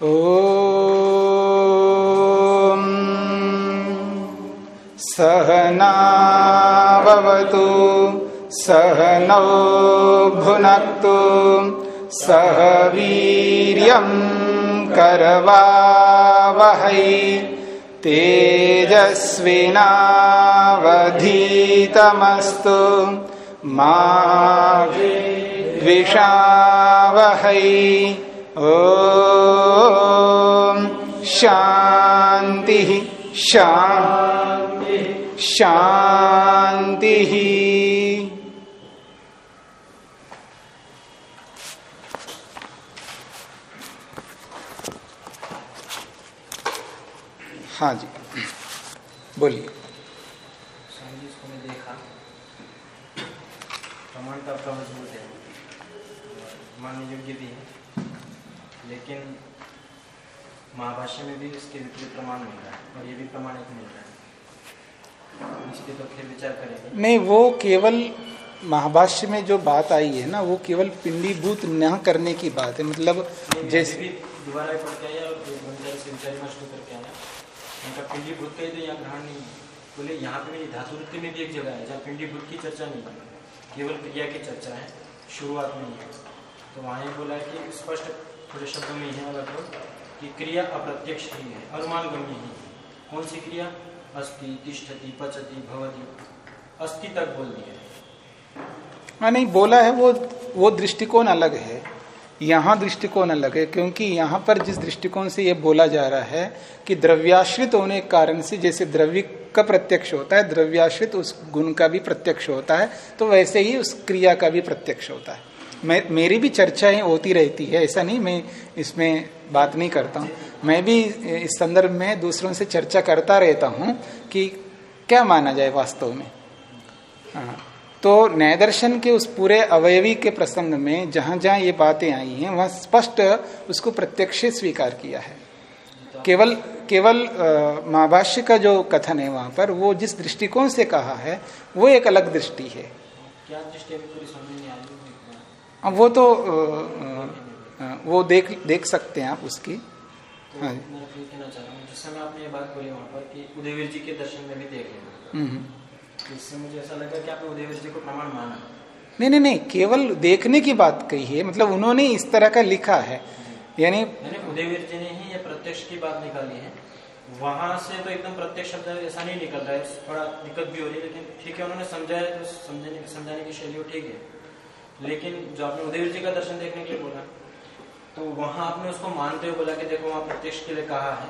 ॐ सहनावतु सहनौ भुनक्तु सह वीर्यम् करवावहै तेजस्विनावधीतमस्तु मा द्विषावहै ओ शान्तिः शान्ति शान्तिः हाँ जी। बोलिए। स्वामी जी इसको मैं देखा प्रमाण का आपका मज़बूत है मानने योग्य भी है लेकिन महाभाष्य में भी इसके विपरीत प्रमाण मिल रहा है और ये भी प्रमाणित मिल रहा है। इस पे तो फिर विचार करेंगे। नहीं वो केवल महाभाष्य में जो बात आई है ना वो केवल पिंडीभूत न करने की बात है। मतलब जैसे दोबारा पढ़ के आया। पिंडीभूत का ही तो यहाँ ग्रहण नहीं बोले यहाँ पे धातु में भी एक जगह है जहाँ पिंडीभूत की चर्चा नहीं है। केवल क्रिया की चर्चा है शुरुआत में ही है। तो वहाँ ये बोला है कि स्पष्ट थोड़े शब्दों में लगभग कि क्रिया अप्रत्यक्ष ही है अनुमान ही है। कौन सी क्रिया? अस्ति, तिष्ठति, पचति, भवति। अस्ति तक बोल दिया हाँ नहीं, बोला है वो वो दृष्टिकोण अलग है। यहाँ दृष्टिकोण अलग है, क्योंकि यहाँ पर जिस दृष्टिकोण से ये बोला जा रहा है कि द्रव्याश्रित होने के कारण से जैसे द्रव्य का प्रत्यक्ष होता है, द्रव्याश्रित उस गुण का भी प्रत्यक्ष होता है तो वैसे ही उस क्रिया का भी प्रत्यक्ष होता है। मैं, मेरी भी चर्चाएँ होती रहती है, ऐसा नहीं मैं इसमें बात नहीं करता हूँ। मैं भी इस संदर्भ में दूसरों से चर्चा करता रहता हूँ कि क्या माना जाए वास्तव में। हाँ तो न्याय दर्शन के उस पूरे अवयवी के प्रसंग में जहाँ जहाँ ये बातें आई हैं, वहाँ स्पष्ट उसको प्रत्यक्ष स्वीकार किया है। केवल केवल महाभाष्य का जो कथन है वहाँ पर, वो जिस दृष्टिकोण से कहा है, वो एक अलग दृष्टि है। क्या दृष्टि अभी पूरी समझ नहीं आई अब वो तो वो देख देख सकते हैं आप उसकी। तो हाँ। मैं फिर कहना चाह रहा हूँ जिस समय आपने ये बात बोली वहाँ पर कि उदयवीर जी के दर्शन में भी देख लेना। हम्म। तो इससे मुझे ऐसा लगा कि आपने उदयवीर जी को प्रमाण माना। नहीं नहीं नहीं केवल देखने की बात कही है मतलब उन्होंने इस तरह का लिखा है। यानी उदयवीर जी ने ही ये प्रत्यक्ष की बात निकाली है। वहाँ से तो एकदम प्रत्यक्ष शब्द ऐसा नहीं निकल रहा है थोड़ा दिक्कत भी हो रही है लेकिन ठीक है उन्होंने समझाया तो समझाने की शैली ठीक है। लेकिन जो आपने उदयवीर जी का दर्शन देखने के लिए बोला तो वहाँ आपने उसको मानते हुए बोला कि देखो वहाँ प्रत्यक्ष के लिए कहा है।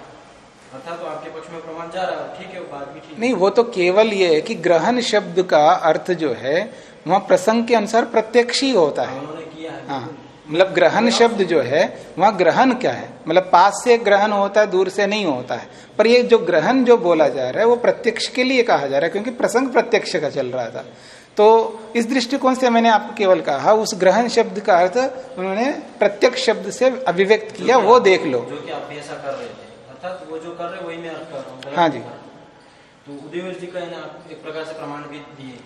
अर्थात तो आपके पक्ष में प्रमाण जा रहा है। ठीक है बात भी ठीक नहीं वो तो केवल ये है कि ग्रहण शब्द का अर्थ जो है वहाँ प्रसंग के अनुसार प्रत्यक्ष ही होता है। उन्होंने किया है हाँ मतलब ग्रहण शब्द जो है वहाँ ग्रहण क्या है? मतलब पास से ग्रहण होता है दूर से नहीं होता है। पर ये जो ग्रहण जो बोला जा रहा है वो प्रत्यक्ष के लिए कहा जा रहा है क्योंकि प्रसंग प्रत्यक्ष का चल रहा था। तो इस दृष्टिकोण से मैंने आपको केवल कहा उस ग्रहण शब्द का अर्थ उन्होंने प्रत्यक्ष शब्द से अभिव्यक्त किया वो देख लो। जो कि आप ऐसा कर रहे थे। अर्थात वो जो कर रहे वही मैं अर्थ कर रहा हूँ। हाँ जी। तो उदयवीर जी का आप एक प्रकार से प्रमाण भी दिए।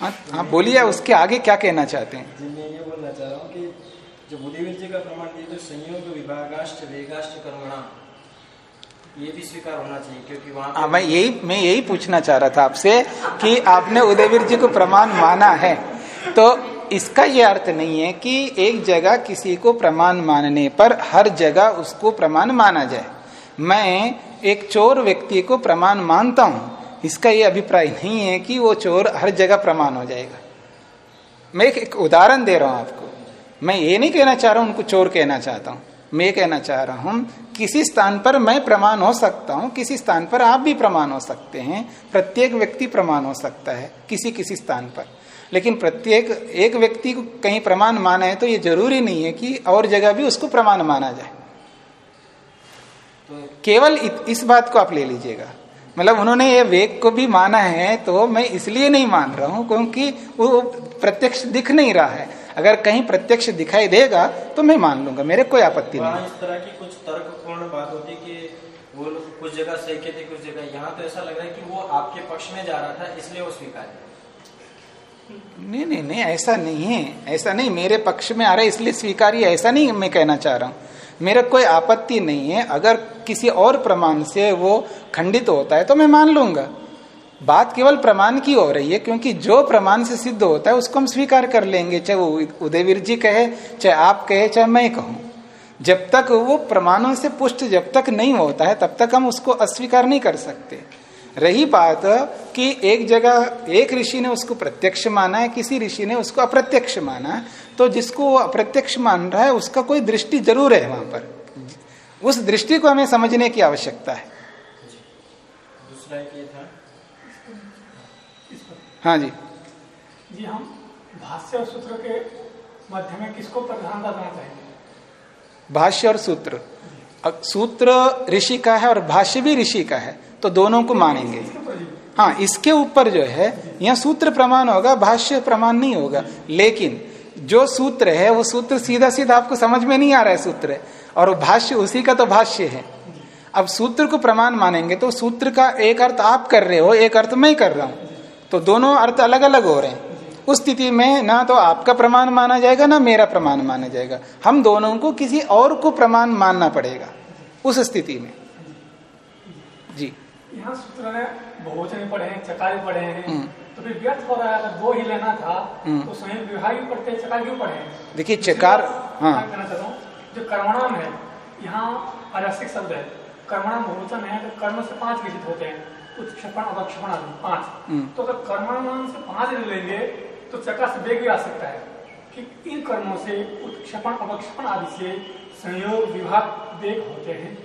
हाँ हाँ बोलिए उसके आगे क्या कहना चाहते हैं? जी मैं ये बोलना चाह रहा हूँ कि जब उदयवीर जी का प्रमाण दिए तो संयोग विभागाश्च वेगाश्च कर्मणा ये भी स्वीकार होना चाहिए क्योंकि वहाँ हाँ मैं यही मैं यही पूछना चाह रहा था आपसे कि आपने उदयवीर जी को प्रमाण माना है। तो इसका ये अर्थ नहीं है कि एक जगह किसी को प्रमाण मानने पर हर जगह उसको प्रमाण माना जाए। मैं एक चोर व्यक्ति को प्रमाण मानता हूँ। इसका ये अभिप्राय नहीं है कि वो चोर हर जगह प्रमाण हो जाएगा। मैं एक, एक उदाहरण दे रहा हूँ आपको। मैं ये नहीं कहना चाह रहा हूँ उनको चोर कहना चाहता हूँ। मैं कहना चाह रहा हूँ किसी स्थान पर मैं प्रमाण हो सकता हूँ किसी स्थान पर आप भी प्रमाण हो सकते हैं प्रत्येक व्यक्ति प्रमाण हो सकता है किसी किसी स्थान पर। लेकिन प्रत्येक एक व्यक्ति को कहीं प्रमाण माना है तो ये ज़रूरी नहीं है कि और जगह भी उसको प्रमाण माना जाए। तो केवल इस बात को आप ले लीजिएगा। मतलब उन्होंने ये वेग को भी माना है तो मैं इसलिए नहीं मान रहा हूँ क्योंकि वो प्रत्यक्ष दिख नहीं रहा है। अगर कहीं प्रत्यक्ष दिखाई देगा तो मैं मान लूँगा मेरे कोई आपत्ति नहीं। इस तरह की तर्कपूर्ण बात होती कि वो कुछ जगह सही कहते कुछ जगह यहाँ तो ऐसा लग रहा है कि वो आपके पक्ष में जा रहा था, इसलिए वो स्वीकार नहीं नहीं नहीं, ऐसा नहीं है। ऐसा नहीं, मेरे पक्ष में आ रहा है, इसलिए स्वीकार्य ऐसा नहीं मैं कहना चाह रहा हूँ। मेरा कोई आपत्ति नहीं है। अगर किसी और प्रमाण से वो खंडित होता है तो मैं मान लूँगा। बात केवल प्रमाण की हो रही है, क्योंकि जो प्रमाण से सिद्ध होता है, उसको हम स्वीकार कर लेंगे, चाहे वो उदयवीर जी कहे, चाहे आप कहे, चाहे मैं कहूँ। जब तक वो प्रमाणों से पुष्ट जब तक नहीं होता है तब तक हम उसको अस्वीकार नहीं कर सकते। रही बात कि एक जगह एक ऋषि ने उसको प्रत्यक्ष माना है किसी ऋषि ने उसको अप्रत्यक्ष माना है तो जिसको वो अप्रत्यक्ष मान रहा है उसका कोई दृष्टि ज़रूर है वहाँ पर। उस दृष्टि को हमें समझने की आवश्यकता है। दूसरा ये था। हाँ जी। जी हम भाष्य और सूत्र के मध्य में किसको प्रधानता देना चाहेंगे? भाष्य और सूत्र। सूत्र ऋषि का है और भाष्य भी ऋषि का है तो दोनों को मानेंगे। हाँ इसके ऊपर जो है, यह सूत्र प्रमाण होगा, भाष्य प्रमाण नहीं होगा। लेकिन जो सूत्र है, वो सूत्र सीधा सीधा आपको समझ में नहीं आ रहा है सूत्र। और भाष्य, उसी का तो भाष्य है। अब सूत्र को प्रमाण मानेंगे तो सूत्र का एक अर्थ आप कर रहे हो, एक अर्थ मैं कर रहा हूँ। तो दोनों अर्थ अलग अलग हो रहे हैं। उस स्थिति में ना तो आपका प्रमाण माना जाएगा ना मेरा प्रमाण माना जाएगा। हम दोनों को किसी और को प्रमाण मानना पड़ेगा उस स्थिति में। जी। यहाँ सूत्र ने बहुवचन पढ़े हैं चकारे पढ़े हैं। हम्म। तो फिर व्यर्थ हो रहा है अगर दो ही लेना था हम्म। तो स्वयं विवाह भी पढ़ते चकार क्यों पढ़े देखिए चकार हाँ। हूँ जो कर्मणाम है यहाँ अरसिक शब्द है। कर्मणाम बहुवचन है तो कर्म से पाँच विजित होते हैं उत्क्षेपण अवक्षेपण आदि पाँच। हम्म। तो अगर कर्मणाम से पाँच ले लेंगे तो चक्र से वेग भी आ सकता है। कि इन कर्मों से उत्क्षेपण, अवक्षेपण आदि से संयोग, विभाग वेग होते हैं।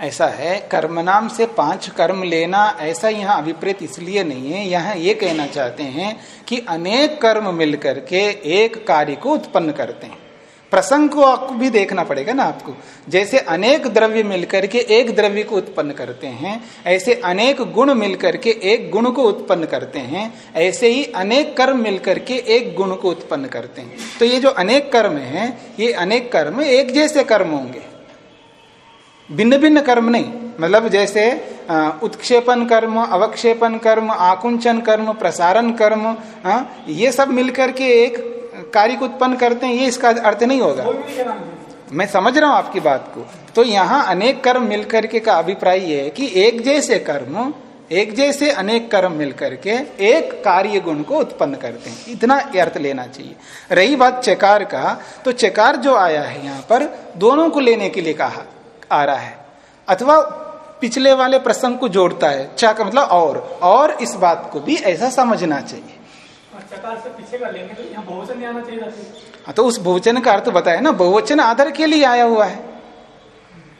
ऐसा है कर्म नाम से पाँच कर्म लेना ऐसा यहाँ अभिप्रेत इसलिए नहीं है, यहाँ ये कहना चाहते हैं कि अनेक कर्म मिलकर के एक कार्य को उत्पन्न करते हैं। प्रसंग को आपको भी देखना पड़ेगा ना आपको। जैसे अनेक द्रव्य मिलकर के एक द्रव्य को उत्पन्न करते हैं, ऐसे अनेक गुण मिलकर के एक गुण को उत्पन्न करते हैं, ऐसे ही अनेक कर्म मिलकर के एक गुण को उत्पन्न करते हैं। तो ये जो अनेक कर्म है, ये अनेक कर्म एक जैसे कर्म होंगे। भिन्न भिन्न कर्म नहीं मतलब जैसे उत्क्षेपन कर्म अवक्षेपन कर्म, आकुंचन कर्म, प्रसारण कर्म ये सब मिलकर के एक कार्य को उत्पन्न करते हैं ये इसका अर्थ नहीं होगा। मैं समझ रहा हूँ आपकी बात को। तो यहाँ अनेक कर्म मिलकर के का अभिप्राय ये है कि एक जैसे कर्म एक जैसे अनेक कर्म मिलकर के एक कार्य गुण को उत्पन्न करते हैं। इतना अर्थ लेना चाहिए। रही बात चकार का तो चकार जो आया है यहाँ पर दोनों को लेने के लिए कहा आ रहा है। अथवा पिछले वाले प्रसंग को जोड़ता है चा का मतलब और और इस बात को भी ऐसा समझना चाहिए। से पीछे का लेंगे तो यहाँ बहुवचन आना चाहिए हाँ तो उस बहुवचन का अर्थ बताया ना बहुवचन आदर के लिए आया हुआ है।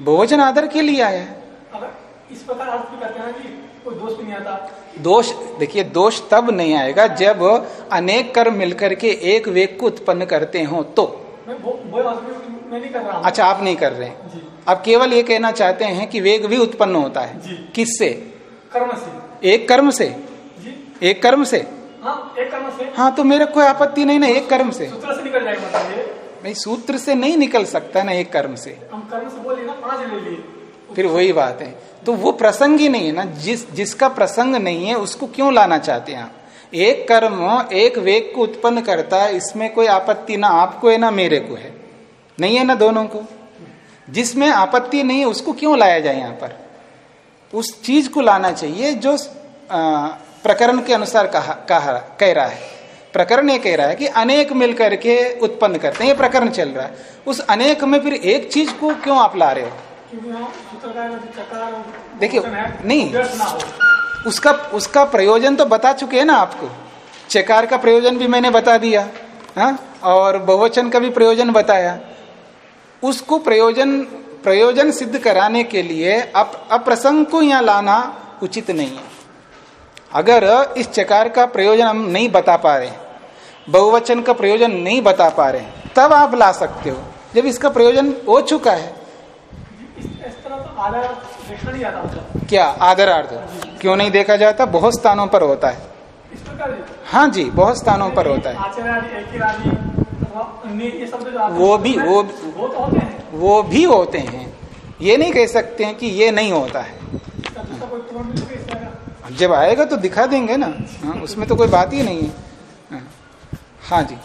बहुवचन आदर के लिए आया है। अगर इस प्रकार अर्थ भी करते हैं कि कोई दोष नहीं आता। दोष देखिए दोष तब नहीं आएगा जब अनेक कर्म मिलकर के एक वेग को उत्पन्न करते हो तो। मैं वो, वो मैं नहीं कर रहा अच्छा आप नहीं कर रहे आप केवल ये कहना चाहते हैं कि वेग भी उत्पन्न होता है। किससे? कर्म से। एक कर्म से। एक कर्म से। हाँ, एक कर्म से। हाँ तो मेरा कोई आपत्ति नहीं ना एक कर्म से। सूत्र से निकल जाएगा नहीं सूत्र से नहीं निकल सकता ना एक कर्म से। हम कर्म से बोलिए ना पाँच ले लिए। फिर वही बात है। तो वो प्रसंग ही नहीं है ना जिस जिसका प्रसंग नहीं है उसको क्यों लाना चाहते हैं आप? एक कर्म एक वेग को उत्पन्न करता है इसमें कोई आपत्ति ना आपको है ना मेरे को है। नहीं है ना दोनों को? जिसमें आपत्ति नहीं है उसको क्यों लाया जाए यहाँ पर? उस चीज़ को लाना चाहिए जो प्रकरण के अनुसार कहा, कहा कह रहा है। प्रकरण ये कह रहा है कि अनेक मिलकर के उत्पन्न करते हैं ये प्रकरण चल रहा है। उस अनेक में फिर एक चीज़ को क्यों आप ला रहे हो? देखिए नहीं उसका उसका प्रयोजन तो बता चुके हैं ना आपको। चकार का प्रयोजन भी मैंने बता दिया हा? और बहुवचन का भी प्रयोजन बताया। उसको प्रयोजन प्रयोजन सिद्ध कराने के लिए अप, अप्रसंग को यहाँ लाना उचित नहीं है। अगर इस चकार का प्रयोजन हम नहीं बता पा रहे, बहुवचन का प्रयोजन नहीं बता पा रहे, तब आप ला सकते हो। जब इसका प्रयोजन हो चुका है। इस तो क्या आदरार्थ क्यों नहीं देखा जाता? बहुत स्थानों पर होता है। हाँ जी, बहुत स्थानों पर होता है। वो भी, वो वो भी होते हैं। ये नहीं कह सकते हैं कि ये नहीं होता है। जब आएगा तो दिखा देंगे ना। हाँ उसमें तो कोई बात ही नहीं है। हाँ, हाँ जी।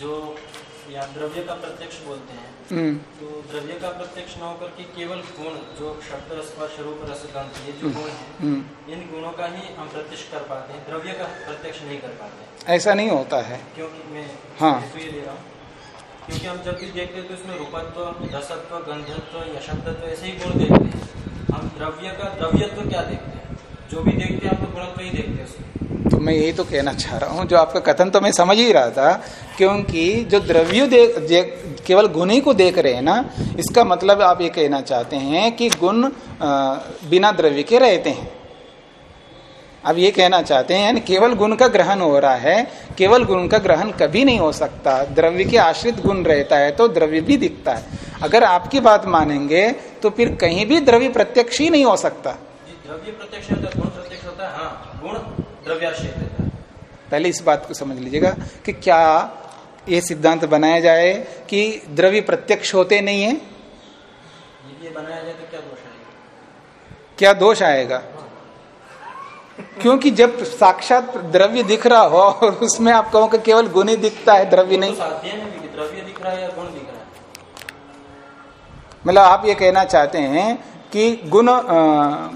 जो या द्रव्य का प्रत्यक्ष बोलते हैं हम्म, तो द्रव्य का प्रत्यक्ष न होकर के केवल गुण जो शब्द स्पर्श रूप रस गंध ये जो गुण है हम्म। इन गुणों का ही हम प्रत्यक्ष कर पाते हैं द्रव्य का प्रत्यक्ष नहीं कर पाते ऐसा नहीं होता है। क्योंकि मैं हाँ। ये ले रहा हूँ क्योंकि हम जब भी देखते हैं तो इसमें रूपत्व रसत्व गंधत्व यशत्व ऐसे ही गुण देखते हैं। हम द्रव्य का द्रव्यत्व क्या देखते हैं? जो भी देखते हैं, हम तो गुणत्व ही देखते हैं उसमें। तो मैं यही तो कहना चाह रहा हूँ, जो आपका कथन तो मैं समझ ही रहा था, क्योंकि जो द्रव्य देख केवल गुण ही को देख रहे हैं ना, इसका मतलब आप ये कहना चाहते हैं कि गुण बिना द्रव्य के रहते हैं। अब ये कहना चाहते हैं यानी केवल गुण का ग्रहण हो रहा है केवल गुण का ग्रहण कभी नहीं हो सकता। द्रव्य के आश्रित गुण रहता है तो द्रव्य भी दिखता है। अगर आपकी बात मानेंगे तो फिर कहीं भी द्रव्य प्रत्यक्ष ही नहीं हो सकता। द्रव्य प्रत्यक्ष होता है गुण प्रत्यक्ष होता है हाँ गुण द्रव्याश्रित रहता है। पहले इस बात को समझ लीजिएगा कि क्या ये सिद्धांत बनाया जाए कि द्रव्य प्रत्यक्ष होते नहीं है? ये बनाया जाए तो क्या दोष आएगा? क्या दोष आएगा? क्योंकि जब साक्षात द्रव्य दिख रहा हो और उसमें आप कहो कि केवल गुण ही दिखता है द्रव्य तो नहीं साध्य द्रव्य दिख रहा है या गुण दिख रहा है? मतलब आप ये कहना चाहते हैं कि गुण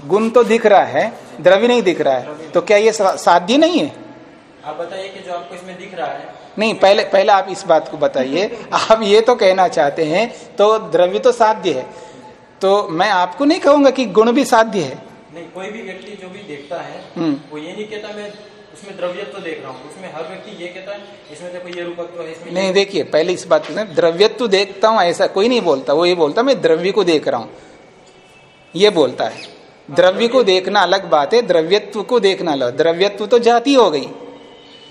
गुण तो दिख रहा है द्रव्य नहीं दिख रहा है। तो क्या ये साध्य नहीं है? आप बताइए कि जो आपको इसमें दिख रहा है। नहीं पहले पहले आप इस बात को बताइए। आप ये तो कहना चाहते हैं तो द्रव्य तो साध्य है। तो मैं आपको नहीं कहूँगा कि गुण भी साध्य है। नहीं कोई भी व्यक्ति जो भी देखता है हम्म। वो ये नहीं कहता मैं उसमें द्रव्यत्व देख रहा हूँ। उसमें हर व्यक्ति ये कहता है इसमें देखो ये रूपत्व है इसमें नहीं देखिए पहले इस बात को द्रव्यत्व देखता हूँ ऐसा कोई नहीं बोलता। वो ये बोलता मैं द्रव्य को देख रहा हूँ। ये बोलता है। द्रव्य को देखना अलग बात है द्रव्यत्व को देखना अलग। द्रव्यत्व तो जाति हो गई।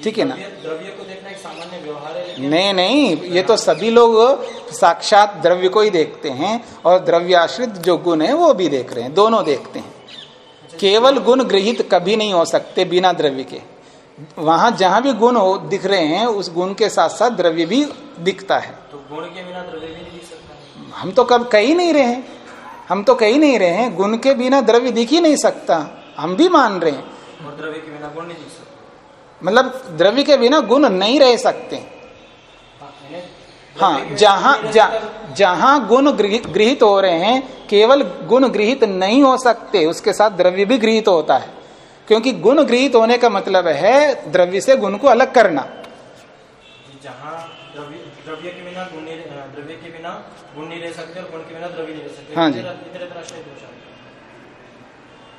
ठीक है ना? द्रव्य द्रव्य को देखना एक सामान्य व्यवहार है नहीं नहीं ये तो सभी लोग साक्षात द्रव्य को ही देखते हैं और द्रव्याश्रित जो गुण है वो भी देख रहे हैं दोनों देखते हैं। केवल गुण गृहित कभी नहीं हो सकते बिना द्रव्य के। वहाँ जहाँ भी गुण हो दिख रहे हैं उस गुण के साथ साथ द्रव्य भी दिखता है। तो गुण के बिना द्रव्य भी नहीं दिख सकता? हम तो कब कही नहीं रहे हैं। हम तो कही नहीं रहे हैं गुण के बिना द्रव्य दिख ही नहीं सकता। हम भी मान रहे हैं। और द्रव्य के बिना गुण नहीं दिख सकता। मतलब द्रव्य के बिना गुण नहीं रह सकते। हाँ, हाँ जहाँ जा। जहाँ गुण गृहित हो रहे हैं केवल गुण गृहित नहीं हो सकते उसके साथ द्रव्य भी गृहित होता है। क्योंकि गुण गृहित होने का मतलब है द्रव्य से गुण को अलग करना। जहाँ द्रव्य द्रव्य के बिना गुण द्रव्य के बिना गुण नहीं रह सकते और गुण के बिना द्रव्य नहीं रह सकते। हाँ जी। इतने इतने तरह दोष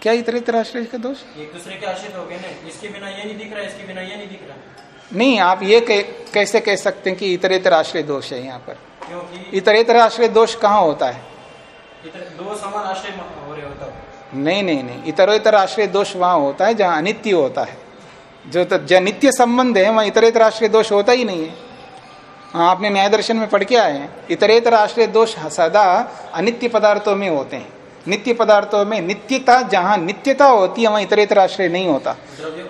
क्या इतर इतर आश्रय का दोष? एक दूसरे के आश्रित हो गए ना इसके बिना ये नहीं दिख रहा इसके बिना ये नहीं दिख रहा। नहीं आप ये कैसे कह सकते हैं कि इतर इतर आश्रय दोष है यहाँ पर? क्योंकि इतर इतर आश्रय दोष कहाँ होता है? दो समान आश्रय हो रहे होता नहीं नहीं नहीं इतर इतर आश्रय दोष वहाँ होता है जहाँ अनित्य होता है। जो तो जो नित्य संबंध है वहाँ इतर इतर आश्रय दोष होता ही नहीं है। हाँ आपने न्याय दर्शन में पढ़ के आए हैं। इतरेतर आश्रय दोष सदा अनित्य पदार्थों में होते हैं। नित्य पदार्थों में नित्यता जहाँ नित्यता होती है वहाँ इतरेतर आश्रय नहीं होता। द्रव्य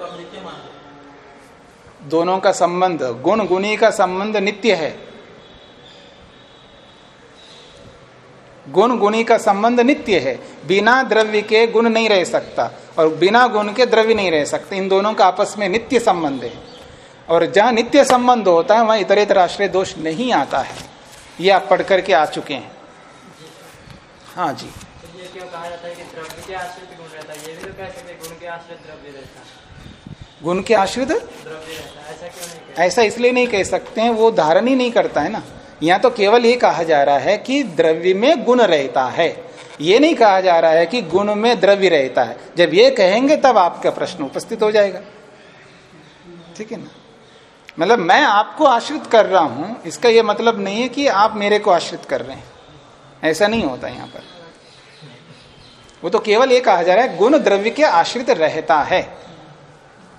दोनों का संबंध गुण गुणी का संबंध नित्य है। गुण गुणी का संबंध नित्य है। बिना द्रव्य के गुण नहीं रह सकता और बिना गुण के द्रव्य नहीं रह सकते। इन दोनों का आपस में नित्य संबंध है। और जहाँ नित्य संबंध होता है वहाँ इतरेतर आश्रय दोष नहीं आता है। ये आप पढ़ करके आ चुके हैं। हाँ जी। तो गुण के आश्रित ऐसा इसलिए नहीं कह सकते हैं, वो धारण ही नहीं करता है ना। यहाँ तो केवल ये कहा जा रहा है कि द्रव्य में गुण रहता है। ये नहीं कहा जा रहा है कि गुण में द्रव्य रहता है। जब ये कहेंगे तब आपका प्रश्न उपस्थित हो जाएगा। ठीक है ना? मतलब मैं आपको आश्रित कर रहा हूँ, इसका ये मतलब नहीं है कि आप मेरे को आश्रित कर रहे हैं। ऐसा नहीं होता यहाँ पर। वो तो केवल ये कहा जा रहा है, गुण द्रव्य के आश्रित रहता है।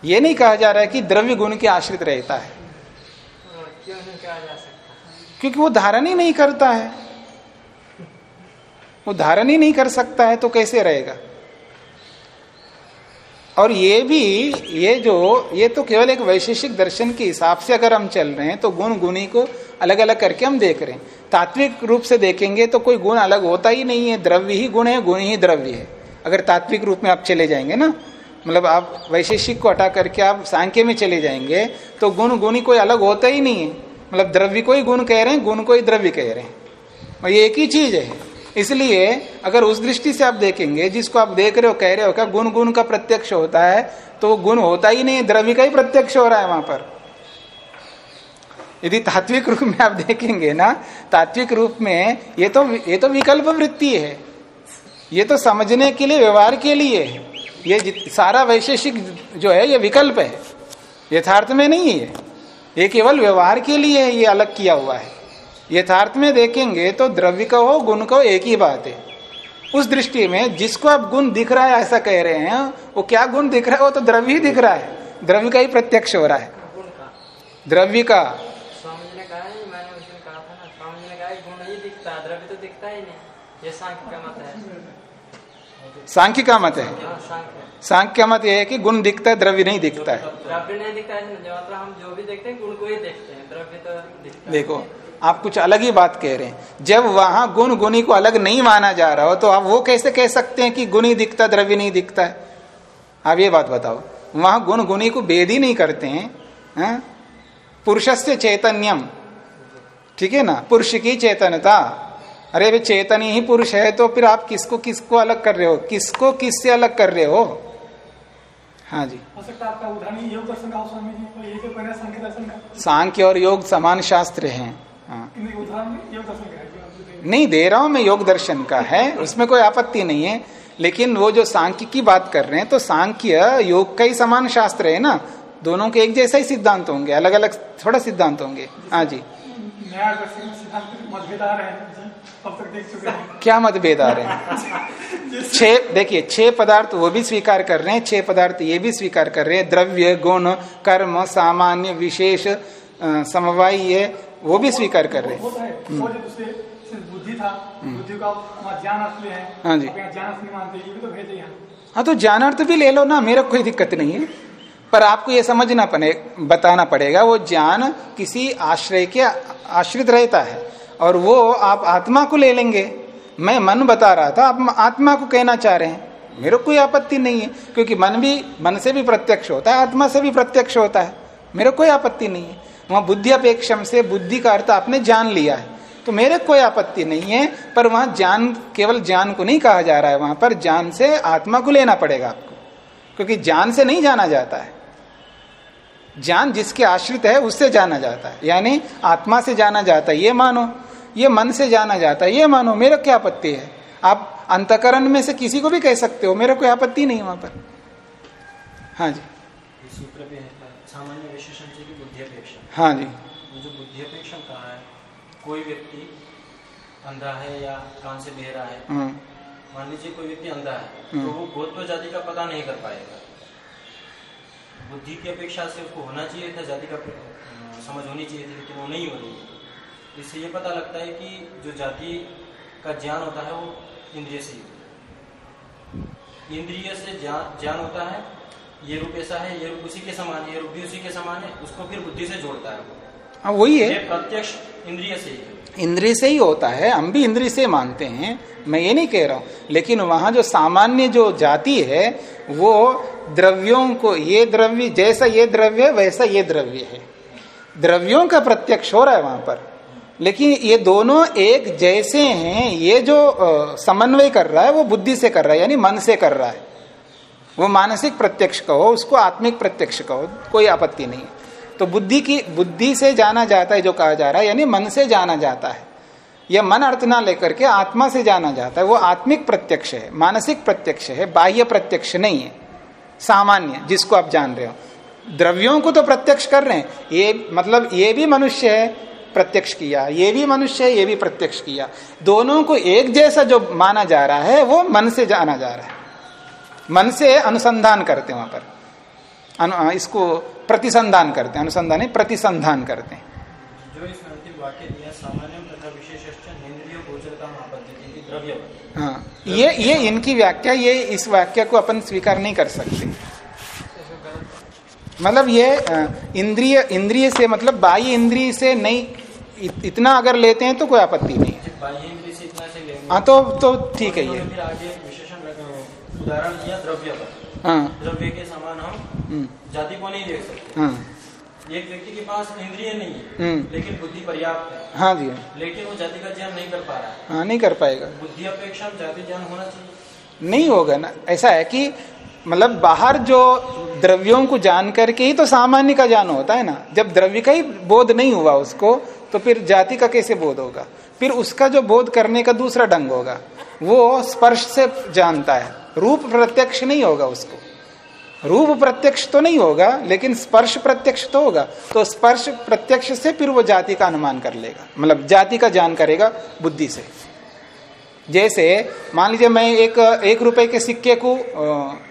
ये नहीं कहा जा रहा है कि द्रव्य गुण के आश्रित रहता है। क्योंकि वो धारण ही नहीं करता है। वो धारण ही नहीं कर सकता है तो कैसे रहेगा? और ये भी, ये जो, ये तो केवल एक वैशेषिक दर्शन के हिसाब से अगर हम चल रहे हैं तो गुण गुणी को अलग अलग करके हम देख रहे हैं। तात्विक रूप से देखेंगे तो कोई गुण अलग होता ही नहीं है। द्रव्य ही गुण है, गुण ही द्रव्य है। अगर तात्विक रूप में आप चले जाएँगे ना मतलब आप वैशेषिक को हटा करके आप सांख्य में चले जाएँगे तो गुण गुणी कोई अलग होता ही नहीं है। मतलब द्रव्य को ही गुण कह रहे हैं, गुण को ही द्रव्य कह रहे हैं। और ये एक ही चीज़ है। इसलिए अगर उस दृष्टि से आप देखेंगे, जिसको आप देख रहे हो, कह रहे हो क्या गुण गुण का प्रत्यक्ष होता है तो गुण होता ही नहीं द्रव्य का ही प्रत्यक्ष हो रहा है वहाँ पर। यदि तात्विक रूप में आप देखेंगे ना, तात्विक रूप में ये तो ये तो विकल्प वृत्ति है। ये तो समझने के लिए, व्यवहार के लिए है। ये सारा वैशेषिक जो है ये विकल्प है। यथार्थ में नहीं है। ये केवल व्यवहार के लिए ये अलग किया हुआ है। यथार्थ में देखेंगे तो द्रव्य का हो गुण का हो एक ही बात है। उस दृष्टि में जिसको आप गुण दिख रहा है ऐसा कह रहे हैं वो क्या गुण दिख रहा है वो तो द्रव्य ही दिख रहा है। द्रव्य का ही प्रत्यक्ष हो रहा है। द्रव्य का। है ही दिखता है। सांख्य का मत है। सांख्य का मत है। सांख्य का मत यह है कि गुण दिखता है द्रव्य नहीं दिखता है। द्रव्य नहीं दिखता है हम जो भी देखते हैं गुण को ही देखते हैं। द्रव्य तो दिखता देखो आप कुछ अलग ही बात कह रहे हैं। जब वहाँ गुण गुणी को अलग नहीं माना जा रहा हो तो आप वो कैसे कह सकते हैं कि गुण ही दिखता द्रव्य नहीं दिखता है? आप ये बात बताओ। वहाँ गुण गुणी को भेद ही नहीं करते हैं है? पुरुष से चैतन्यम। ठीक है ना? पुरुष की चेतनता अरे वे चेतनी ही पुरुष है तो फिर आप किसको किसको अलग कर रहे हो? किसको किससे अलग कर रहे हो? हाँ जी। कहना संख्य और योग समान शास्त्र हैं। हाँ। नहीं दे रहा हूँ मैं योग दर्शन का है उसमें कोई आपत्ति नहीं है लेकिन वो जो सांख्य की बात कर रहे हैं तो सांख्य योग का ही समान शास्त्र है ना? दोनों के एक जैसा ही सिद्धांत होंगे अलग अलग थोड़ा सिद्धांत होंगे। हाँ जी। नया सिद्धांत मतभेद आ रहे हैं अब तक देख चुके हैं। क्या मतभेद आ रहे हैं? छह देखिए छह पदार्थ वो भी स्वीकार कर रहे हैं छह पदार्थ ये भी स्वीकार कर रहे हैं द्रव्य गुण कर्म सामान्य विशेष समवाय वो भी स्वीकार कर रहे हैं। है बुद्धि था बुद्धि का ज्ञान अर्थ ले हाँ जी। ज्ञान अर्थ मानते ये भी तो हाँ तो ज्ञानार्थ भी ले लो ना मेरा कोई दिक्कत नहीं है। पर आपको यह समझना पड़े बताना पड़ेगा, वो ज्ञान किसी आश्रय के आश्रित रहता है, और वो आप आत्मा को ले लेंगे। मैं मन बता रहा था, आप आत्मा को कहना चाह रहे हैं। मेरे कोई आपत्ति नहीं है, क्योंकि मन भी, मन से भी प्रत्यक्ष होता है, आत्मा से भी प्रत्यक्ष होता है। मेरे कोई आपत्ति नहीं है। वहाँ बुद्धि अपेक्षम से, बुद्धि का अर्थ आपने जान लिया है। तो मेरे कोई आपत्ति नहीं है, पर वहाँ ज्ञान, केवल ज्ञान को नहीं कहा जा रहा है, वहाँ पर ज्ञान से आत्मा को लेना पड़ेगा। क्योंकि ज्ञान से नहीं जाना जाता है। ज्ञान जिसके आश्रित है उससे जाना जाता है। यानी आत्मा से जाना जाता है। ये मानो ये मन से जाना जाता है। ये मानो मेरा क्या आपत्ति है? आप अंतकरण में से किसी को भी कह सकते हो मेरा कोई आपत्ति नहीं वहाँ पर। हाँ जी। सूत्र सामान्य विशेषण की बुद्धि अपेक्षा हाँ जी। जो बुद्धि अपेक्षा कहा है? कोई व्यक्ति अंधा है या कान से बहरा है हाँ। मान लीजिए कोई व्यक्ति अंधा है हम्म। तो वो गोत्व जाति का पता नहीं कर पाएगा। बुद्धि की अपेक्षा से उसको होना चाहिए था जाति का समझ होनी चाहिए थी लेकिन वो नहीं हो रही है इससे ये पता लगता है कि जो जाति का ज्ञान होता है वो इंद्रिय से ही इंद्रिय से ज्ञान ज्ञान होता है ये रूप ऐसा है ये रूप उसी के समान है ये रूप भी उसी के समान है उसको फिर बुद्धि से जोड़ता है हाँ वही है। प्रत्यक्ष इंद्रिय से ही है। इंद्रिय से ही होता है, हम भी इंद्रिय से मानते हैं, मैं ये नहीं कह रहा हूँ। लेकिन वहाँ जो सामान्य जो जाति है, वो द्रव्यों को, ये द्रव्य, जैसा ये द्रव्य है, वैसा ये द्रव्य है। द्रव्यों का प्रत्यक्ष हो रहा है वहाँ पर। लेकिन ये दोनों एक जैसे हैं, ये जो समन्वय कर रहा है, वो बुद्धि से कर रहा है, यानी मन से कर रहा है। वो मानसिक प्रत्यक्ष कहो, उसको आत्मिक प्रत्यक्ष कहो, कोई आपत्ति नहीं। है तो बुद्धि की, बुद्धि से जाना जाता है, जो कहा जा रहा है, यानी मन से जाना जाता है। यह मन अर्थ ना लेकर के आत्मा से जाना जाता है। वो आत्मिक प्रत्यक्ष है, मानसिक प्रत्यक्ष है, बाह्य प्रत्यक्ष नहीं है, सामान्य जिसको आप जान रहे हो। द्रव्यों को तो प्रत्यक्ष कर रहे हैं। ये मतलब ये भी मनुष्य है, प्रत्यक्ष किया, ये भी मनुष्य है, ये भी प्रत्यक्ष किया। दोनों को एक जैसा जो माना जा रहा है, वो मन से जाना जा रहा है। मन से अनुसंधान करते वहाँ पर। इसको प्रतिसंधान करते हैं अनुसंधान नहीं प्रतिसंधान करते हैं। हाँ ये ये इनकी व्याख्या ये इस वाक्य को अपन स्वीकार नहीं कर सकते। मतलब ये इंद्रिय इंद्रिय से मतलब बाह्य इंद्रिय से नहीं इत- इतना अगर लेते हैं तो कोई आपत्ति नहीं। है हाँ तो तो ठीक है ये। उदाहरण दिया द्रव्य का हाँ। द्रव्य के समान हम हम्म, जाति को नहीं देख सकते। हाँ। एक व्यक्ति के पास इंद्रिय नहीं है हम्म। लेकिन बुद्धि पर्याप्त है। हाँ जी। लेकिन वो जाति का ज्ञान नहीं कर पा रहा है। हाँ नहीं कर पाएगा। बुद्धि अपेक्षा जाति ज्ञान होना चाहिए। नहीं होगा ना। ऐसा है कि मतलब बाहर जो द्रव्यों को जान करके ही तो सामान्य का ज्ञान होता है ना। जब द्रव्य का ही बोध नहीं हुआ उसको तो फिर जाति का कैसे बोध होगा? फिर उसका जो बोध करने का दूसरा ढंग होगा। वो स्पर्श से जानता है। रूप प्रत्यक्ष नहीं होगा उसको। रूप प्रत्यक्ष तो नहीं होगा, लेकिन स्पर्श प्रत्यक्ष तो होगा। तो स्पर्श प्रत्यक्ष से फिर वो जाति का अनुमान कर लेगा। मतलब जाति का ज्ञान करेगा बुद्धि से। जैसे, मान लीजिए मैं एक एक रुपए के सिक्के को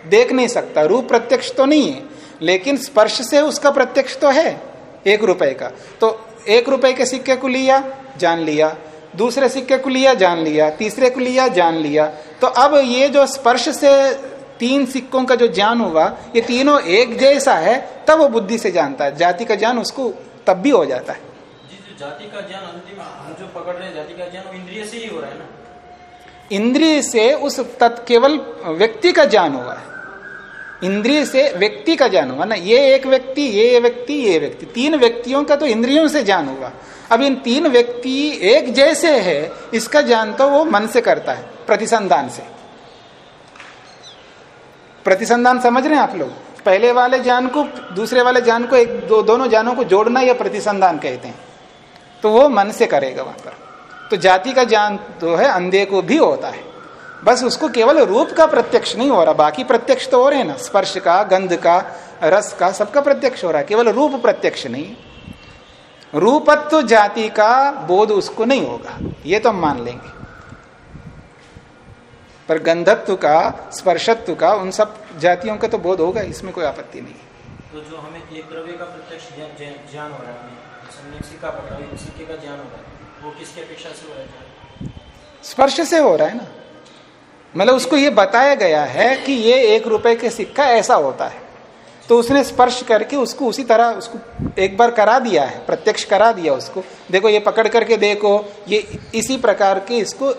देख नहीं सकता, रूप प्रत्यक्ष तो नहीं है, लेकिन स्पर्श से उसका प्रत्यक्ष तो है, एक रुपए का। तो एक रुपए के सिक्के को लिया, जान लिया, दूसरे सिक्के को लिया, जान लिया, तीसरे को लिया, जान लिया। तो अब ये जो स्पर्श से तीन सिक्कों का जो ज्ञान हुआ ये तीनों एक जैसा है तब वो बुद्धि से जानता है। जाति का ज्ञान उसको तब भी हो जाता है। जी जाति का ज्ञान अंतिम हम जो पकड़ रहे हैं जाति का ज्ञान इंद्रिय से ही हो रहा है ना? इंद्रिय से उस तत् केवल व्यक्ति का ज्ञान हुआ है। इंद्रिय से व्यक्ति का ज्ञान हुआ ना ये एक व्यक्ति ये व्यक्ति ये व्यक्ति। तीन व्यक्तियों का तो इंद्रियों से ज्ञान हुआ। अब इन तीन व्यक्ति एक जैसे है इसका ज्ञान तो वो मन से करता है प्रतिसंधान से। प्रतिसंधान समझ रहे हैं आप लोग? पहले वाले ज्ञान को, दूसरे वाले ज्ञान को एक, दो, दोनों ज्ञानों को जोड़ना या प्रतिसंधान कहते हैं। तो वो मन से करेगा वहाँ पर। तो जाति का ज्ञान तो है, अंधे को भी होता है। बस उसको केवल रूप का प्रत्यक्ष नहीं हो रहा, बाकी प्रत्यक्ष तो हो रहे हैं ना। स्पर्श का, गंध का, रस का, सबका प्रत्यक्ष हो रहा है, केवल रूप प्रत्यक्ष नहीं। रूपत्व जाति का बोध उसको नहीं होगा, ये तो हम मान लेंगे। पर गंधत्व का स्पर्शत्व का उन सब जातियों का तो बोध होगा इसमें कोई आपत्ति नहीं। तो जो हमें एक द्रव्य का प्रत्यक्ष ज्ञान हो रहा है है हो है वो किसकी अपेक्षा से हो रहा है? स्पर्श से हो रहा है ना? मतलब उसको ये बताया गया है कि ये एक रुपए के सिक्का ऐसा होता है। तो उसने स्पर्श करके उसको उसी तरह उसको एक बार करा दिया है प्रत्यक्ष करा दिया उसको। देखो ये पकड़ करके देखो ये इसी प्रकार के इसको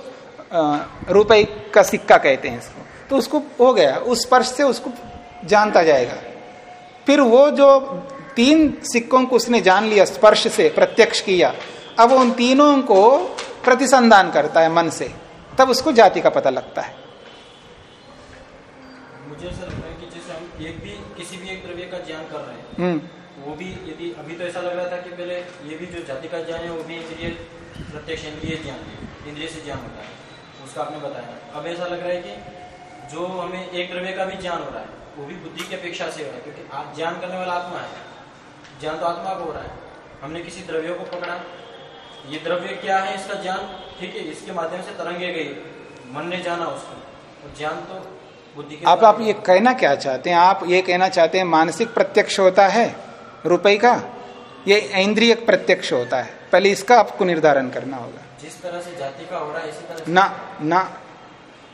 रुपए का सिक्का कहते हैं इसको। तो उसको हो गया उस स्पर्श से उसको जानता जाएगा। फिर वो जो तीन सिक्कों को उसने जान लिया स्पर्श से प्रत्यक्ष किया अब उन तीनों को प्रतिसंधान करता है मन से तब उसको जाति का पता लगता है। मुझे ऐसा लग रहा है कि जैसे हम एक भी किसी भी एक द्रव्य का ज्ञान कर रहे हैं हम्म। वो भी यदि अभी तो ऐसा लग रहा था कि पहले ये भी जो जाति का ज्ञान है वो भी इंद्रिय प्रत्यक्ष इंद्रिय ज्ञान इंद्रिय से ज्ञान होता है। उसका आपने बताया। अब ऐसा लग रहा है कि जो हमें एक द्रव्य का भी ज्ञान हो रहा है वो भी बुद्धि की अपेक्षा से हो रहा है क्योंकि आप ज्ञान करने वाला आत्मा है। ज्ञान तो आत्मा को हो रहा है। हमने किसी द्रव्य को पकड़ा। ये द्रव्य क्या है इसका ज्ञान? ठीक है इसके माध्यम से तरंगे गई। मन ने जाना उसको। तो ज्ञान तो बुद्धि आप आप ये कहना क्या चाहते हैं? आप ये कहना चाहते हैं मानसिक प्रत्यक्ष होता है रुपये का? ये इंद्रिय प्रत्यक्ष होता है। पहले इसका आपको निर्धारण करना होगा। जिस तरह से जाति का हो रहा है इसी तरह ना ना।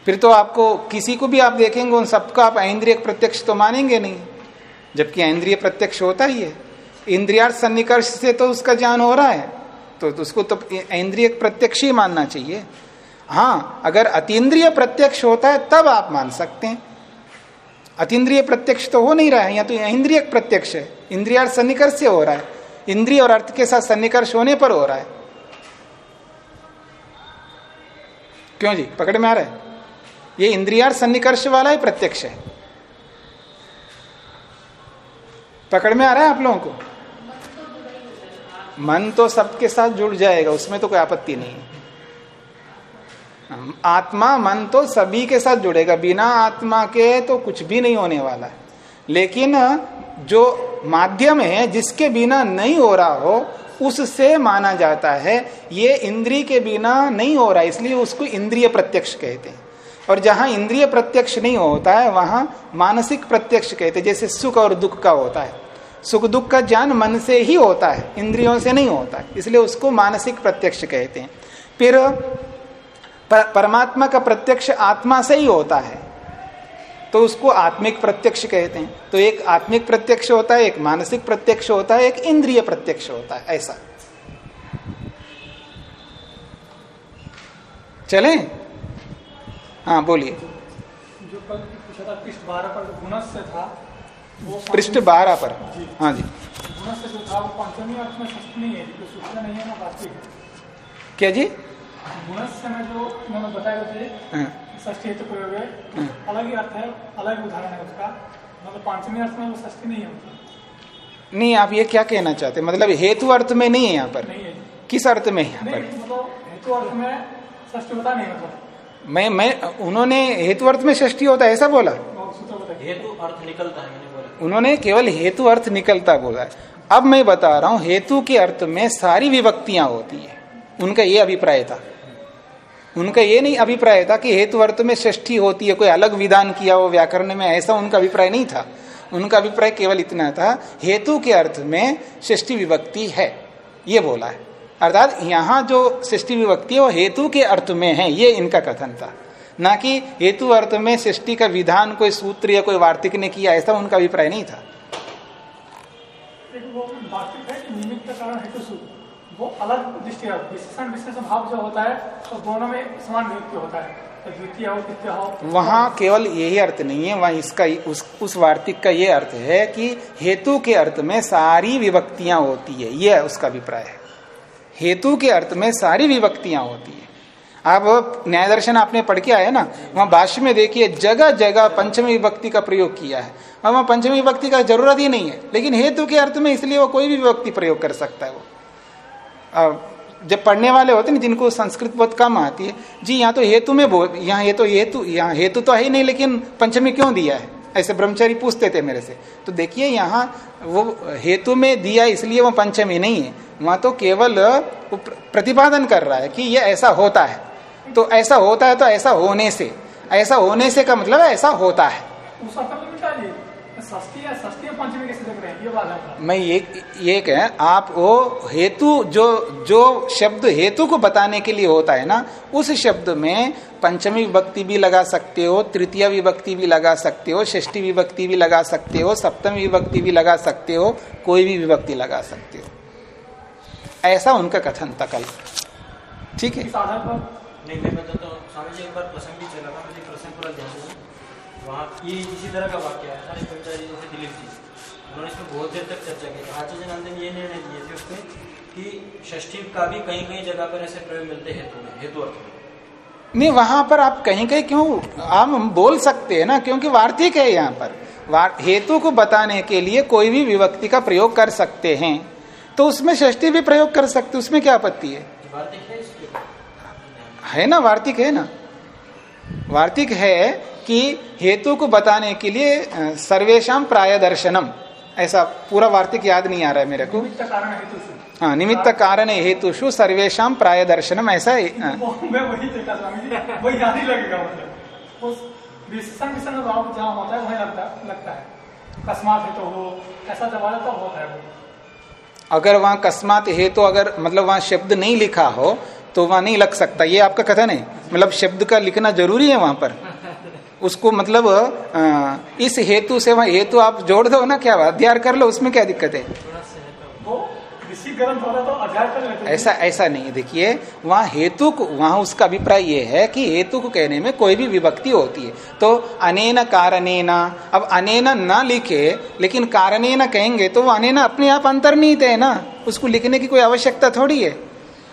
फिर तो आपको किसी को भी आप देखेंगे उन सबका आप इंद्रिय प्रत्यक्ष तो मानेंगे नहीं। जबकि इंद्रिय प्रत्यक्ष होता ही है। इंद्रियार्थ सन्निकर्ष से तो उसका ज्ञान हो रहा है। तो, तो उसको तो इंद्रिय प्रत्यक्ष ही मानना चाहिए। हाँ अगर अतीन्द्रिय प्रत्यक्ष होता है तब आप मान सकते हैं। अतीन्द्रिय प्रत्यक्ष तो हो नहीं रहा है या तो इंद्रिय प्रत्यक्ष है। इंद्रियार्थ सन्निकर्ष से हो रहा है। इंद्रिय और अर्थ के साथ सन्निकर्ष होने पर हो रहा है। क्यों जी? पकड़ में आ रहा है। ये इंद्रियार्थ सन्निकर्ष वाला ही प्रत्यक्ष है। पकड़ में आ रहा है आप लोगों को? मन तो सबके साथ जुड़ जाएगा, उसमें तो कोई आपत्ति नहीं है। आत्मा, मन तो सभी के साथ जुड़ेगा। बिना आत्मा के तो कुछ भी नहीं होने वाला है। लेकिन जो माध्यम है, जिसके बिना नहीं हो रहा हो, उससे माना जाता है, ये इंद्रिय के बिना नहीं हो रहा, इसलिए उसको इंद्रिय प्रत्यक्ष कहते हैं। और जहाँ इंद्रिय प्रत्यक्ष नहीं होता है, वहाँ मानसिक प्रत्यक्ष कहते हैं, जैसे सुख और दुख का होता है। सुख दुख का ज्ञान मन से ही होता है, इंद्रियों से नहीं होता है, इसलिए उसको मानसिक प्रत्यक्ष कहते हैं। फिर परमात्मा का प्रत्यक्ष आत्मा से ही होता है। तो उसको आत्मिक प्रत्यक्ष कहते हैं। तो एक आत्मिक प्रत्यक्ष होता है एक मानसिक प्रत्यक्ष होता है एक इंद्रिय प्रत्यक्ष होता है ऐसा। चलें? हाँ बोलिए। जो कल पूछा था पृष्ठ बारह पर गुणस से था पृष्ठ बारह पर। हाँ जी। गुण से जो था वो पंचमी अर्थ में नहीं है जो सूत्र नहीं है ना वास्तविक क्या जी? गुण से में जो उन्होंने बताया थे हाँ, षष्ठी प्रयोग है? हाँ। अलग ही अर्थ है अलग उदाहरण है उसका। मतलब पंचमी अर्थ में वो षष्ठी नहीं है नहीं आप ये क्या कहना चाहते हैं? मतलब हेतु अर्थ में नहीं है यहाँ पर। है। किस अर्थ में है यहाँ पर? मतलब हेतु अर्थ में षष्ठी होता नहीं मतलब। मैं मैं उन्होंने हेतु अर्थ में षष्ठी होता है ऐसा बोला? हेतु अर्थ निकलता है मैंने बोला। उन्होंने केवल हेतु अर्थ निकलता बोला है। अब मैं बता रहा हूँ हेतु के अर्थ में सारी विभक्तियाँ होती है। उनका ये अभिप्राय था। उनका ये नहीं अभिप्राय था कि हेतु अर्थ में षष्ठी होती है, कोई अलग विधान किया हो व्याकरण में, ऐसा उनका अभिप्राय नहीं था। उनका अभिप्राय केवल इतना था, हेतु के अर्थ में षष्ठी विभक्ति है, ये बोला है। अर्थात यहाँ जो सृष्टि विभक्ति है वो हेतु के अर्थ में है, ये इनका कथन था। ना कि हेतु अर्थ में सृष्टि का विधान, कोई सूत्र या कोई वार्तिक ने किया, ऐसा उनका अभिप्राय नहीं था। वो अलग दृष्टि विशेषण विशेषण भाव जो होता है तो दोनों में समान विभक्ति होता है। तो वहाँ केवल यही अर्थ नहीं है, वहाँ इसका उस उस वार्तिक का ये अर्थ है कि हेतु के अर्थ में सारी विभक्तियाँ होती है। ये उसका अभिप्राय है। हेतु के अर्थ में सारी विभक्तियाँ होती है। आप न्याय दर्शन आपने पढ़ के आए ना, वहाँ भाष्य में देखिए, जगह जगह पंचमी विभक्ति का प्रयोग किया है। और वहाँ पंचमी विभक्ति का ज़रूरत ही नहीं है, लेकिन हेतु के अर्थ में इसलिए वो कोई भी विभक्ति प्रयोग कर सकता है वो। जब पढ़ने वाले होते ना, जिनको संस्कृत बहुत कम आती है, जी, यहाँ तो हेतु में बोल यहाँ ये तो हेतु, यहाँ हेतु तो है ही नहीं, लेकिन पंचमी क्यों दिया है? ऐसे ब्रह्मचारी पूछते थे मेरे से। तो देखिए, यहाँ वो हेतु में दिया इसलिए वो पंचमी नहीं है। वहाँ तो केवल प्रतिपादन कर रहा है कि ये ऐसा होता है। तो ऐसा होता है तो ऐसा होने से, ऐसा होने से का मतलब ऐसा होता है। पंचमी कैसे देख रहे हैं ये है। मैं ये ये कह आप वो हेतु जो जो शब्द हेतु को बताने के लिए होता है ना उस शब्द में पंचमी विभक्ति भी लगा सकते हो तृतीय विभक्ति भी लगा सकते हो षष्ठी विभक्ति भी लगा सकते हो सप्तमी विभक्ति भी लगा सकते हो कोई भी विभक्ति लगा सकते हो। ऐसा उनका कथन था कल। ठीक है? वहाँ ये इसी तरह का वाक्य आया था पंचायत जैसे दिलीप जी। उन्होंने इसमें बहुत देर तक चर्चा की। आचार्य नंदन ये निर्णय दिए थे उसमें कि षष्ठी का भी कहीं कहीं जगह पर ऐसे प्रयोग मिलते हेतु में हेतु अर्थ में नहीं वहाँ पर आप कहीं कहीं क्यों आप हम बोल सकते हैं ना क्योंकि वार्तिक है यहाँ पर। हेतु को बताने के लिए कोई भी विभक्ति का प्रयोग कर सकते हैं। तो उसमें षष्ठी भी प्रयोग कर सकते उसमें क्या आपत्ति है? वार्तिक है है ना वार्तिक है ना। वार्तिक है कि हेतु को बताने के लिए सर्वेशम प्राय दर्शनम ऐसा पूरा वार्तिक याद नहीं आ रहा है मेरे को। निमित्त कारण हेतु से हाँ निमित्त कारण हेतुषु सर्वेशम प्राय दर्शनम ऐसा है, ही। लगेगा उस विशेषण विशेषण भाव जहाँ होता वही लगता लगता अकस्मात तो होता अगर वहाँ कस्मात है तो अगर मतलब वहाँ शब्द नहीं लिखा हो तो वहाँ नहीं लग सकता ये आपका कथन है। मतलब शब्द का लिखना ज़रूरी है वहाँ पर। उसको मतलब इस हेतु से वहाँ हेतु आप जोड़ दो ना क्या अध्ययन कर लो उसमें क्या दिक्कत है? तो ऐसा ऐसा नहीं है देखिए वहाँ हेतु को वहाँ उसका अभिप्राय ये है कि हेतु को कहने में कोई भी विभक्ति होती है। तो अनेन कारणेना अब अनेन ना लिखे लेकिन कारणेना कहेंगे तो वो अनेन अपने आप अंतर्निहित है ना। उसको लिखने की कोई आवश्यकता थोड़ी है?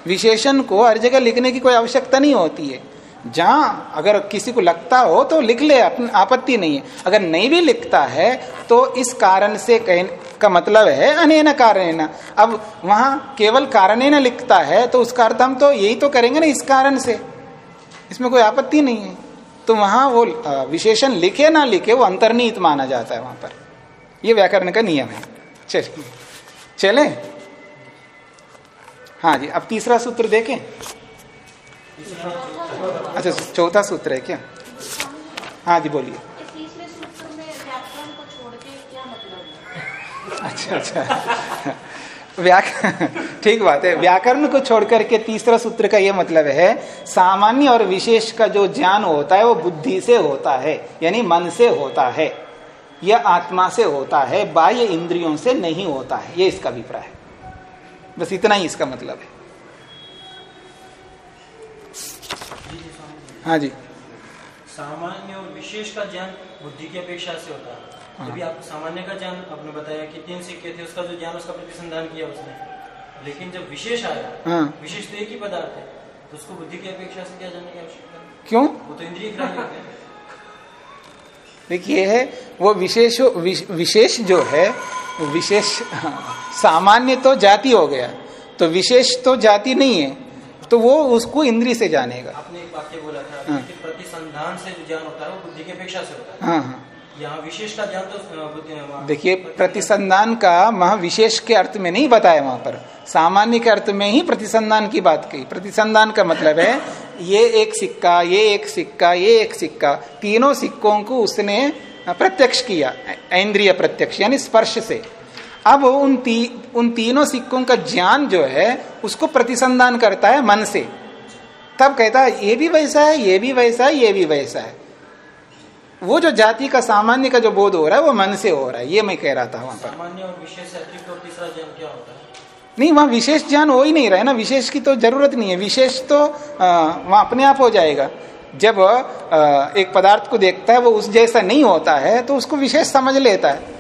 विशेषण को हर जगह लिखने की कोई आवश्यकता नहीं होती है। जहाँ अगर किसी को लगता हो तो लिख ले आपत्ति नहीं है। अगर नहीं भी लिखता है तो इस कारण से कह का मतलब है, अनेन कारण अब वहाँ केवल कारण लिखता है तो उसका अर्थ हम तो यही तो करेंगे ना इस कारण से। इसमें कोई आपत्ति नहीं है। तो वहाँ वो विशेषण लिखे ना लिखे, वो अंतर्निहित माना जाता है वहाँ पर। ये व्याकरण का नियम है। चलिए, चले। हाँ जी, अब तीसरा सूत्र देखें। अच्छा चौथा सूत्र है क्या? हाँ जी, बोलिए। अच्छा अच्छा। ठीक बात है। व्याकरण को छोड़कर के तीसरा सूत्र का यह मतलब है, सामान्य और विशेष का जो ज्ञान होता है, वो बुद्धि से होता है, यानी मन से होता है यह आत्मा से होता है, बाह्य इंद्रियों से नहीं होता है। ये इसका अभिप्राय है। बस इतना ही इसका मतलब है। हाँ जी। सामान्य और विशेष का ज्ञान बुद्धि की अपेक्षा से होता है। तभी आपको सामान्य का ज्ञान आपने बताया कि तीन सिक्के थे उसका जो ज्ञान उसका प्रतिसंधान किया उसने। लेकिन जब विशेष आया हाँ। विशेष तो एक ही पदार्थ है तो उसको बुद्धि की अपेक्षा से क्या जानने की आवश्यकता क्यों? वो तो इंद्रिय ग्राह्य होते हैं। देखिए है वो विशेष विश- विशेष जो है विशेष सामान्य तो जाति हो गया तो विशेष तो जाति नहीं है तो वो उसको इंद्री से जानेगा। आपने एक वाक्य बोला था हाँ। प्रतिसंधान से जो ज्ञान होता है वो बुद्धि की अपेक्षा से होता है। हाँ हाँ। तो देखिए प्रतिसंधान का वहाँ विशेष के अर्थ में नहीं बताया वहाँ पर। सामान्य के अर्थ में ही प्रतिसंधान की बात की प्रतिसंधान का मतलब है ये एक सिक्का ये एक सिक्का ये एक सिक्का। तीनों सिक्कों को उसने प्रत्यक्ष किया इंद्रिय प्रत्यक्ष यानी स्पर्श से। अब उन ती, उन तीनों सिक्कों का ज्ञान जो है उसको प्रतिसंधान करता है मन से। तब कहता है ये भी वैसा है ये भी वैसा है ये भी वैसा है। वो जो जाति का सामान्य का जो बोध हो रहा है वो मन से हो रहा है। ये मैं कह रहा था वहाँ पर। सामान्य और विशेष और तीसरा ज्ञान क्या होता है? नहीं वहाँ विशेष ज्ञान हो ही नहीं रहा है ना। विशेष की तो ज़रूरत नहीं है। विशेष तो वहाँ अपने आप हो जाएगा। जब आ, एक पदार्थ को देखता है वो उस जैसा नहीं होता है तो उसको विशेष समझ लेता है।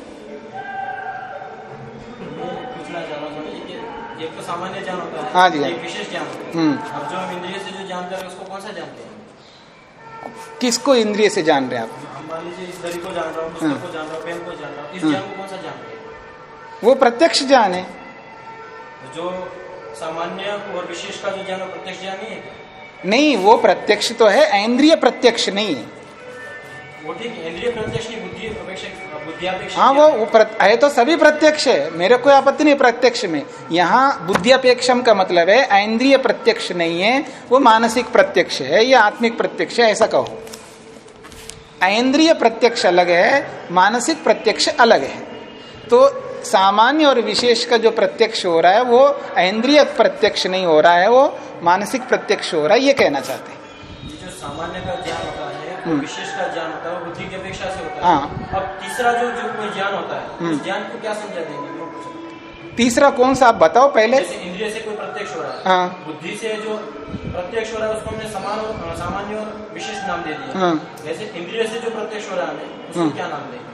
हूँ तो है जी, हाँ। विशेष ज्ञान हम्म। जो हम इंद्रिय से जो जानते हैं उसको कौन सा जानते किसको इंद्रिय से जान रहे हैं आप? हम मान लीजिए इस दरी को जान रहा हूँ हाँ। पुस्तक को जान रहा हूँ पेन को जान रहा हूँ इस हाँ। ज्ञान को कौन सा जानते हैं? वो प्रत्यक्ष ज्ञान है। जो सामान्य और विशेष का जो ज्ञान प्रत्यक्ष ज्ञान नहीं है नहीं वो प्रत्यक्ष तो है इंद्रिय प्रत्यक्ष नहीं है। वो ठीक इंद्रिय प्रत्यक्ष की बुद्धि हाँ वो वो प्रत- है तो सभी प्रत्यक्ष है मेरे कोई आपत्ति नहीं प्रत्यक्ष में। यहाँ बुद्धियापेक्षम का मतलब है इंद्रिय प्रत्यक्ष नहीं है वो मानसिक प्रत्यक्ष है या आत्मिक प्रत्यक्ष है ऐसा कहो। इंद्रिय प्रत्यक्ष अलग है मानसिक प्रत्यक्ष अलग है तो सामान्य और विशेष का जो प्रत्यक्ष हो रहा है वो इंद्रिय प्रत्यक्ष नहीं हो रहा है वो मानसिक प्रत्यक्ष हो रहा है ये कहना चाहते हैं जो सामान्य का ज्ञान होता है हम्म। विशेष का ज्ञान होता है बुद्धि की अपेक्षा से होता है हाँ। अब तीसरा जो जो कोई ज्ञान होता है हम्म। ज्ञान को क्या समझा देंगे। तीसरा कौन सा आप बताओ पहले? इंद्रिय से कोई प्रत्यक्ष हो रहा है। हाँ। बुद्धि से जो प्रत्यक्ष हो रहा है उसको हमने समान और सामान्य और विशेष नाम दे दिया। हाँ। जैसे इंद्रिय से जो प्रत्यक्ष हो रहा है हमें उसको हाँ। क्या नाम देंगे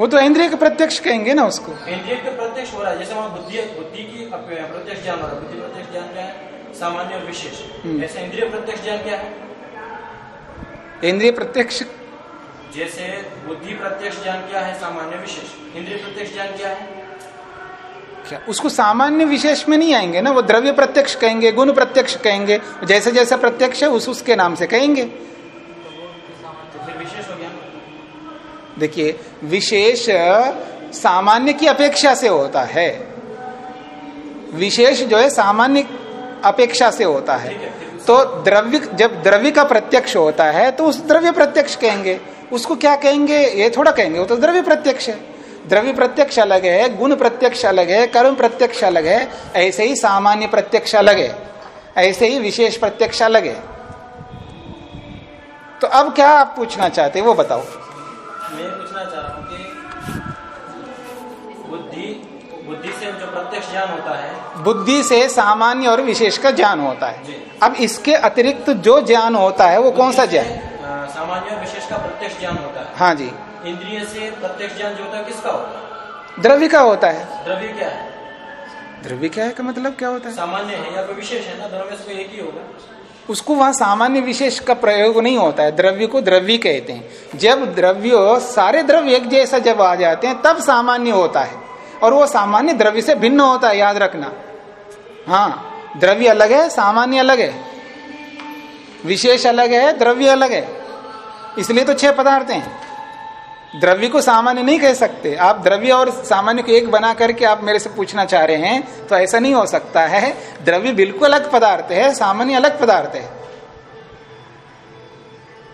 वो तो इंद्रिय का प्रत्यक्ष कहेंगे ना उसको। इंद्रिय का प्रत्यक्ष हो रहा है जैसे वहाँ बुद्धि बुद्धि की प्रत्यक्ष ज्ञान हो रहा है। बुद्धि प्रत्यक्ष ज्ञान क्या है? सामान्य और विशेष। हम्म। ऐसे इंद्रिय प्रत्यक्ष ज्ञान क्या है? इंद्रिय प्रत्यक्ष। जैसे बुद्धि प्रत्यक्ष ज्ञान क्या है सामान्य विशेष। इंद्रिय प्रत्यक्ष ज्ञान क्या है? क्या? उसको सामान्य विशेष में नहीं आएँगे ना वो द्रव्य प्रत्यक्ष कहेंगे गुण प्रत्यक्ष कहेंगे जैसे जैसा प्रत्यक्ष है उस उसके नाम से कहेंगे। देखिए विशेष सामान्य की अपेक्षा से होता है। विशेष जो है सामान्य अपेक्षा से होता है। तो द्रव्य जब द्रव्य का प्रत्यक्ष होता है तो उस द्रव्य प्रत्यक्ष कहेंगे। उसको क्या कहेंगे? ये थोड़ा कहेंगे वो तो द्रव्य प्रत्यक्ष है। द्रव्य प्रत्यक्ष अलग है गुण प्रत्यक्ष अलग है कर्म प्रत्यक्ष अलग है ऐसे ही सामान्य प्रत्यक्ष अलग है ऐसे ही विशेष प्रत्यक्ष अलग है। तो अब क्या आप पूछना चाहते हैं वो बताओ। मैं पूछना चाह रहा हूँ कि बुद्धि बुद्धि से जो प्रत्यक्ष ज्ञान होता है। बुद्धि से सामान्य और विशेष का ज्ञान होता है। अब इसके अतिरिक्त जो ज्ञान होता है वो कौन सा ज्ञान? सामान्य और विशेष का प्रत्यक्ष ज्ञान होता है। हाँ जी। इंद्रिय से प्रत्यक्ष ज्ञान जो होता है किसका होता है? द्रव्य का होता है। द्रव्य क्या है? द्रव्य क्या है का मतलब क्या होता है? सामान्य है या कोई विशेष है ना में से एक ही होगा। उसको वहाँ सामान्य विशेष का प्रयोग नहीं होता है। द्रव्य को द्रव्य कहते हैं। जब द्रव्य सारे द्रव्य एक जैसा जब आ जाते हैं तब सामान्य होता है। और वो सामान्य द्रव्य से भिन्न होता है याद रखना। हाँ द्रव्य अलग है सामान्य अलग है। विशेष अलग है द्रव्य अलग है। इसलिए तो छह पदार्थ हैं। द्रव्य को सामान्य नहीं कह सकते। आप द्रव्य और सामान्य को एक बना करके आप मेरे से पूछना चाह रहे हैं तो ऐसा नहीं हो सकता है। द्रव्य बिल्कुल अलग पदार्थ है, सामान्य अलग पदार्थ है।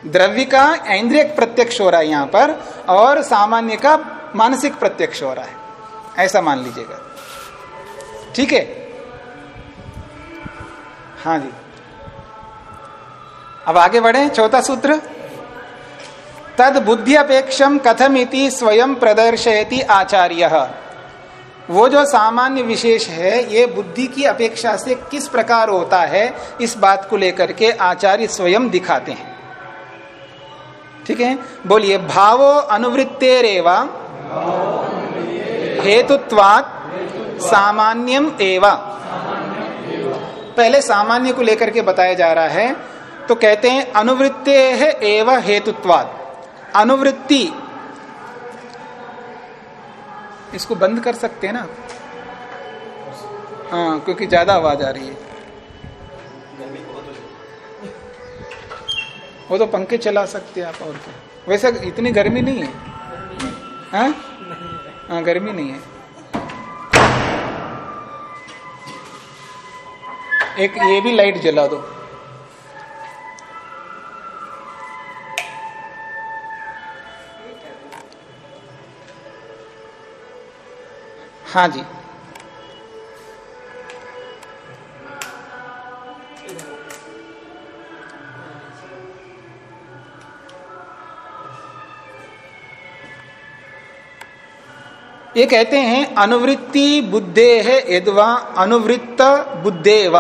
द्रव्य का इंद्रिय प्रत्यक्ष हो रहा है यहाँ पर, और सामान्य का मानसिक प्रत्यक्ष हो रहा है। ऐसा मान लीजिएगा। ठीक है? हाँ जी। अब आगे बढ़े, चौथा सूत्र। तद बुद्धि अपेक्षम कथमिति स्वयं प्रदर्शयति आचार्य। वो जो सामान्य विशेष है, ये बुद्धि की अपेक्षा से किस प्रकार होता है, इस बात को लेकर के आचार्य स्वयं दिखाते हैं। ठीक है? बोलिए, भावो अनुवृत्तेरेवा, हेतुत्वात सामान्यम एवा। पहले सामान्य को लेकर के बताया जा रहा है तो कहते हैं, अनुवृत्ते है एवं हेतुत्वाद अनुवृत्ति। इसको बंद कर सकते हैं ना? हाँ क्योंकि ज़्यादा आवाज़ आ रही है। वो तो पंखे चला सकते हैं आप और क्या? वैसे इतनी गर्मी नहीं है? हाँ? हाँ गर्मी नहीं है। एक ये भी लाइट जला दो। हाँ जी। ये कहते हैं, अनुवृत्ति बुद्धे है यदवा, अनुवृत्त बुद्धे व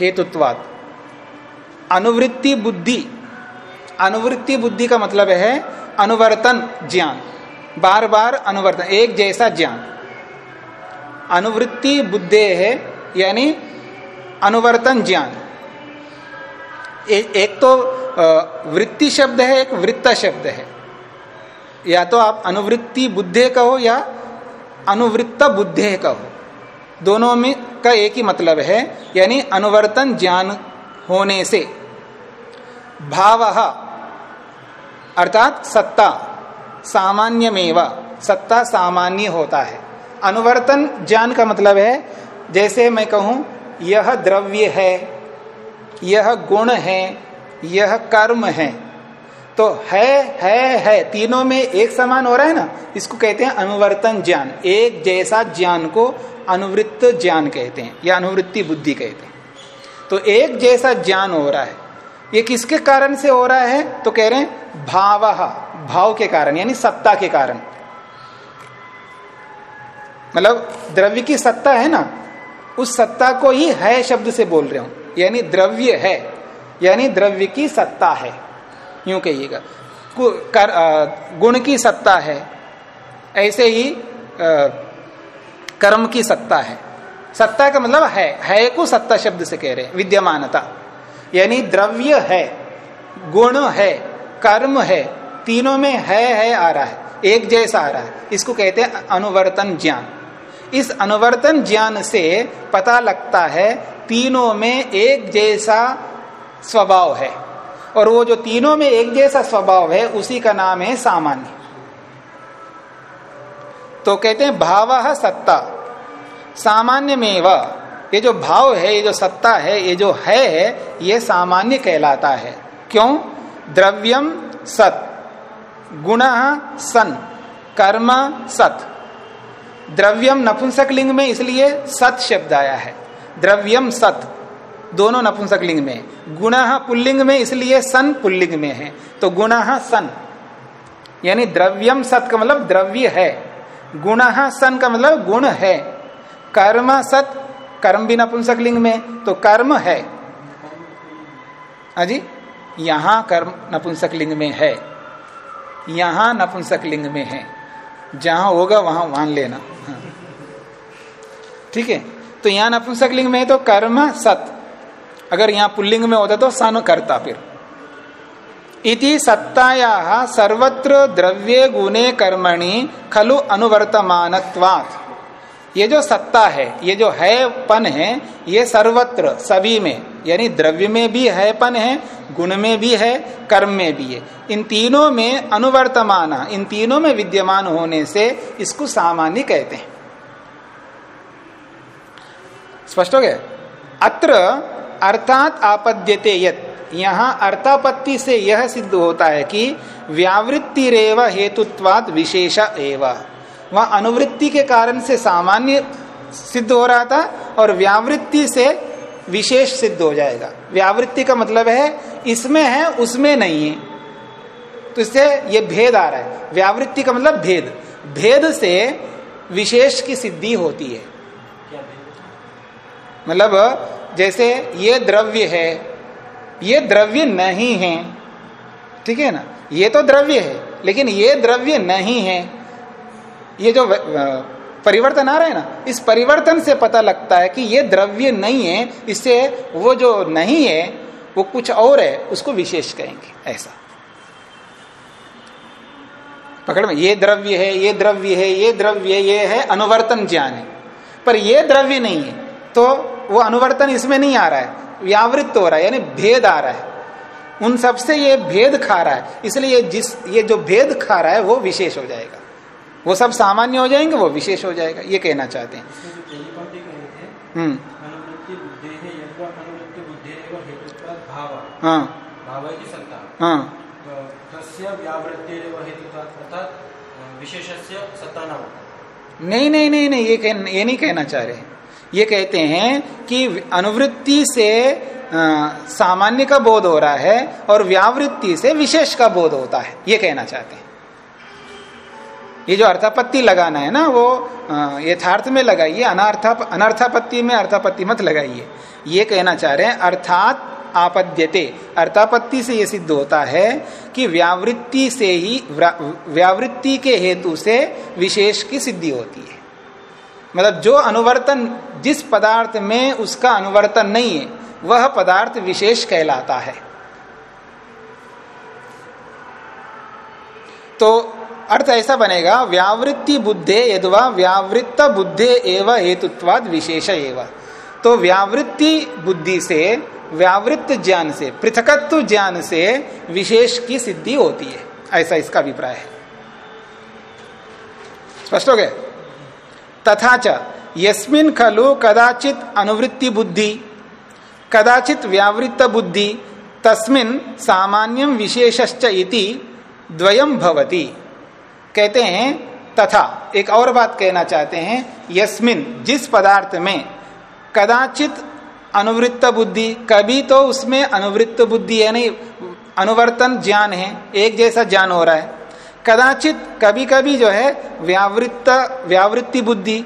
हेतुत्वाद अनुवृत्ति बुद्धि अनुवृत्ति बुद्धि का मतलब है अनुवर्तन ज्ञान। बार बार अनुवर्तन, एक जैसा ज्ञान। अनुवृत्ति बुद्धे है, यानी अनुवर्तन ज्ञान। एक तो वृत्ति शब्द है, एक वृत्त शब्द है। या तो आप अनुवृत्ति बुद्धे कहो या अनुवृत्त बुद्धे कहो। दोनों में का एक ही मतलब है, यानी अनुवर्तन ज्ञान होने से। भाव, अर्थात सत्ता, सामान्यमेवा। सत्ता सामान्य होता है। अनुवर्तन ज्ञान का मतलब है, जैसे मैं कहूँ, यह द्रव्य है, यह गुण है, यह कर्म है। तो है है है, तीनों में एक समान हो रहा है ना, इसको कहते हैं अनुवर्तन ज्ञान। एक जैसा ज्ञान को अनुवृत्त ज्ञान कहते हैं, या अनुवृत्ति बुद्धि कहते हैं। तो एक जैसा ज्ञान हो रहा है, ये किसके कारण से हो रहा है? तो कह रहे हैं भाव भाव के कारण, यानी सत्ता के कारण। मतलब द्रव्य की सत्ता है ना उस सत्ता को ही है शब्द से बोल रहे हूँ। यानी द्रव्य है यानी द्रव्य की सत्ता है। यूँ कहिएगा। गुण की सत्ता है ऐसे ही आ, कर्म की सत्ता है। सत्ता का मतलब है है को सत्ता शब्द से कह रहे हैं विद्यमानता। यानी द्रव्य है गुण है कर्म है तीनों में है है आ रहा है एक जैसा आ रहा है। इसको कहते हैं अनुवर्तन ज्ञान। इस अनुवर्तन ज्ञान से पता लगता है, तीनों में एक जैसा स्वभाव है। और वो जो तीनों में एक जैसा स्वभाव है, उसी का नाम है सामान्य। तो कहते हैं, भाव सत्ता। सामान्य में व ये जो भाव है, ये जो सत्ता है, ये जो है, ये सामान्य कहलाता है। क्यों? द्रव्यम सत, गुण सन, कर्म सत। द्रव्यम नपुंसक लिंग में इसलिए सत शब्द आया है। द्रव्यम सत, दोनों नपुंसक लिंग में। गुण पुल्लिंग में इसलिए सन पुल्लिंग में है। तो गुण सन, यानी द्रव्यम सत का मतलब द्रव्य है। गुण सन का मतलब गुण है। कर्म सत, कर्म भी नपुंसक लिंग में तो कर्म है। अजी यहाँ कर्म नपुंसक लिंग में है। यहाँ नपुंसक लिंग में है। जहाँ होगा वहाँ मान लेना। हाँ। ठीक है? तो यहाँ नपुंसक लिंग में है तो कर्म सत। अगर यहाँ पुल्लिंग में होता तो सन करता फिर। इति सत्ताया सर्वत्र द्रव्य गुणे कर्मणि खलु अनुवर्तमानत्वात्। ये जो सत्ता है, ये जो है पन है, ये सर्वत्र, सभी में, यानी द्रव्य में भी है पन है, गुण में भी है, कर्म में भी है। इन तीनों में अनुवर्तमान, इन तीनों में विद्यमान होने से इसको सामान्य कहते हैं। स्पष्ट हो गया? अत्र अर्थात आपद्यते यत। यहाँ अर्थापत्ति से यह सिद्ध होता है कि व्यावृत्ति रेव हेतुत्वाद विशेष एवं। वह अनुवृत्ति के कारण से सामान्य सिद्ध हो रहा था और व्यावृत्ति से विशेष सिद्ध हो जाएगा। व्यावृत्ति का मतलब है इसमें है उसमें नहीं है। तो इससे ये भेद आ रहा है। व्यावृत्ति का मतलब भेद। भेद से विशेष की सिद्धि होती है। मतलब जैसे ये द्रव्य है ये द्रव्य नहीं है ठीक है ना? ये तो द्रव्य है लेकिन ये द्रव्य नहीं है। ये जो परिवर्तन आ रहा है ना, इस परिवर्तन से पता लगता है कि ये द्रव्य नहीं है, इससे वो जो नहीं है, वो कुछ और है, उसको विशेष कहेंगे, ऐसा। पकड़ में, ये द्रव्य है, ये द्रव्य है, ये द्रव्य, ये है अनुवर्तन ज्ञान है। पर ये द्रव्य नहीं है तो वो अनुवर्तन इसमें नहीं आ रहा है व्यावृत्त हो रहा है, यानी भेद आ रहा है। उन सबसे ये भेद खा रहा है, इसलिए जिस, ये जो भेद खा रहा है, वो विशेष हो जाएगा। वो सब सामान्य हो जाएँगे वो विशेष हो जाएगा ये कहना चाहते हैं। हम्म। हाँ हाँ नहीं नहीं नहीं नहीं ये कह, ये नहीं कहना चाह रहे। ये कहते हैं कि अनुवृत्ति से सामान्य का बोध हो रहा है और व्यावृत्ति से विशेष का बोध होता है। ये कहना चाहते हैं। ये जो अर्थापत्ति लगाना है ना, वो यथार्थ में लगाइए, अनार्था, अनर्थापत्ति में अर्थापत्ति मत लगाइए। ये कहना चाह रहे हैं, अर्थात आपद्यते। अर्थापत्ति से यह सिद्ध होता है कि व्यावृत्ति से ही व्यावृत्ति के हेतु से विशेष की सिद्धि होती है। मतलब जो अनुवर्तन, जिस पदार्थ में उसका अनुवर्तन नहीं है, वह पदार्थ विशेष कहलाता है। तो अर्थ ऐसा बनेगा, व्यावृत्ति बुद्धे यदवा, व्यावृत्त बुद्धे एवं हेतुत्वाद विशेष एवं। तो व्यावृत्ति बुद्धि से, व्यावृत्त ज्ञान से, पृथकत्व ज्ञान से विशेष की सिद्धि होती है। ऐसा इसका अभिप्राय है। स्पष्ट हो गया? तथा च, यस्मिन खलु कदाचित अनुवृत्ति बुद्धि, कदाचित व्यावृत्त बुद्धि, तस्मिन सामान्यम विशेषश्च इति द्वयम भवति। कहते हैं, तथा, एक और बात कहना चाहते हैं, यस्मिन, जिस पदार्थ में कदाचित अनुवृत्त बुद्धि, कभी तो उसमें अनुवृत्त बुद्धि है नहीं अनुवर्तन ज्ञान है, एक जैसा ज्ञान हो रहा है। कदाचित कभी कभी जो है, व्यावृत्त, व्यावृत्ति बुद्धि,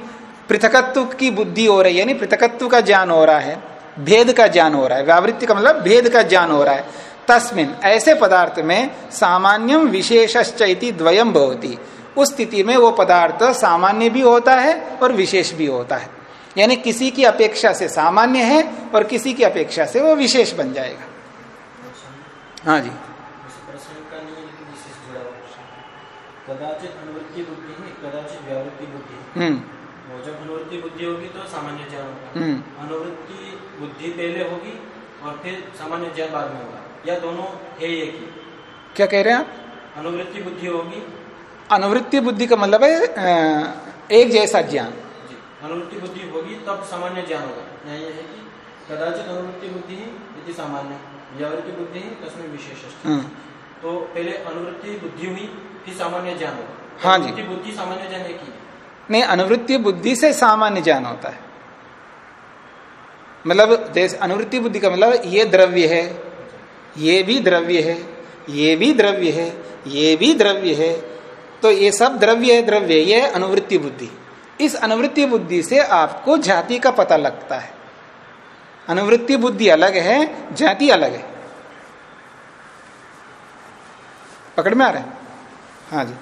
पृथकत्व की बुद्धि हो रही है, यानी पृथकत्व का ज्ञान हो रहा है, भेद का ज्ञान हो रहा है, व्यावृत्ति का मतलब भेद का ज्ञान हो रहा है। तस्मिन ऐसे पदार्थ में सामान्यम विशेषश्चैति द्वयम भवती। उस स्थिति में वो पदार्थ सामान्य भी होता है और विशेष भी होता है। यानी किसी की अपेक्षा से सामान्य है और किसी की अपेक्षा से वो विशेष बन जाएगा। हाँ जी। कदाचित अनुवृत्ति बुद्धि है कदाचित व्यावृत्ति बुद्धि हम्म। वो जब अनुवृत्ति बुद्धि होगी तो सामान्य ज्ञान होगा। हम्म। अनुवृत्ति बुद्धि पहले होगी और फिर सामान्य ज्ञान बाद में होगा। या दोनों है एक ही क्या कह रहे हैं आप? अनुवृत्ति बुद्धि होगी। अनुवृत्ति बुद्धि का मतलब है एक जैसा ज्ञान। अनुवृत्ति बुद्धि होगी तब सामान्य ज्ञान होगा। यहाँ यह है कि कदाचित अनुवृत्ति बुद्धि है यदि सामान्य व्यावृत्ति बुद्धि है तस्में विशेष हम्म, तो पहले अनुवृत्ति बुद्धि हुई फिर सामान्य ज्ञान होगा। हाँ जी। बुद्धि सामान्य ज्ञान ही है। नहीं अनुवृत्ति बुद्धि से सामान्य ज्ञान होता है। मतलब जैसे अनुवृत्ति बुद्धि का मतलब ये द्रव्य है ये भी द्रव्य है, ये भी द्रव्य है, ये भी द्रव्य है। तो ये सब द्रव्य है, द्रव्य, ये अनुवृत्ति बुद्धि। इस अनुवृत्ति बुद्धि से आपको जाति का पता लगता है। अनुवृत्ति बुद्धि अलग है, जाति अलग है। पकड़ में आ रहे हैं? हाँ जी।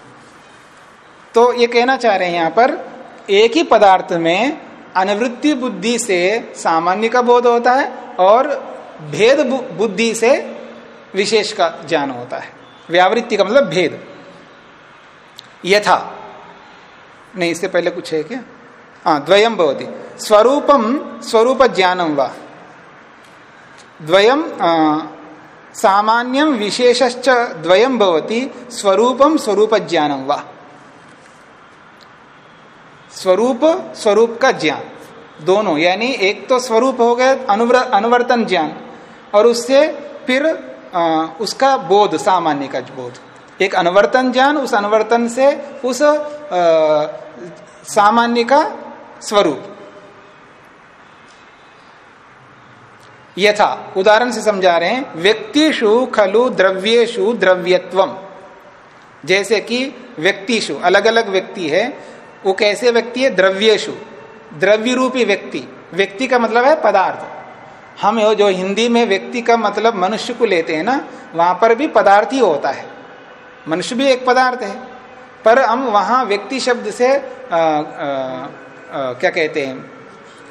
तो ये कहना चाह रहे हैं यहाँ पर, एक ही पदार्थ में अनुवृत्ति बुद्धि से सामान्य का बोध होता है और भेद बुद्धि से विशेष का ज्ञान होता है। व्यावृत्ति का मतलब भेद। यथा। नहीं, इससे पहले कुछ है क्या? हाँ द्वयम भवती। स्वरूपम स्वरूप ज्ञानम वा। द्वयम सामान्यम विशेषश्च द्वयम भवती। स्वरूपम स्वरूप ज्ञानम वा। स्वरूप स्वरूप का ज्ञान। दोनों, यानी एक तो स्वरूप हो गया अनुवर्तन ज्ञान, और उससे फिर उसका बोध, सामान्य का बोध। एक अनुवर्तन ज्ञान उस अनुवर्तन से उस सामान्य का स्वरूप। यथा, उदाहरण से समझा रहे हैं, व्यक्तिषु खलु द्रव्येशु द्रव्यत्वम जैसे कि व्यक्तिशु अलग अलग व्यक्ति है, वो कैसे व्यक्ति है? द्रव्येशु द्रव्य रूपी व्यक्ति। व्यक्ति का मतलब है पदार्थ। हम जो हिंदी में व्यक्ति का मतलब मनुष्य को लेते हैं ना वहाँ पर भी पदार्थ ही होता है। मनुष्य भी एक पदार्थ है। पर हम वहाँ व्यक्ति शब्द से आ, आ, आ, क्या कहते हैं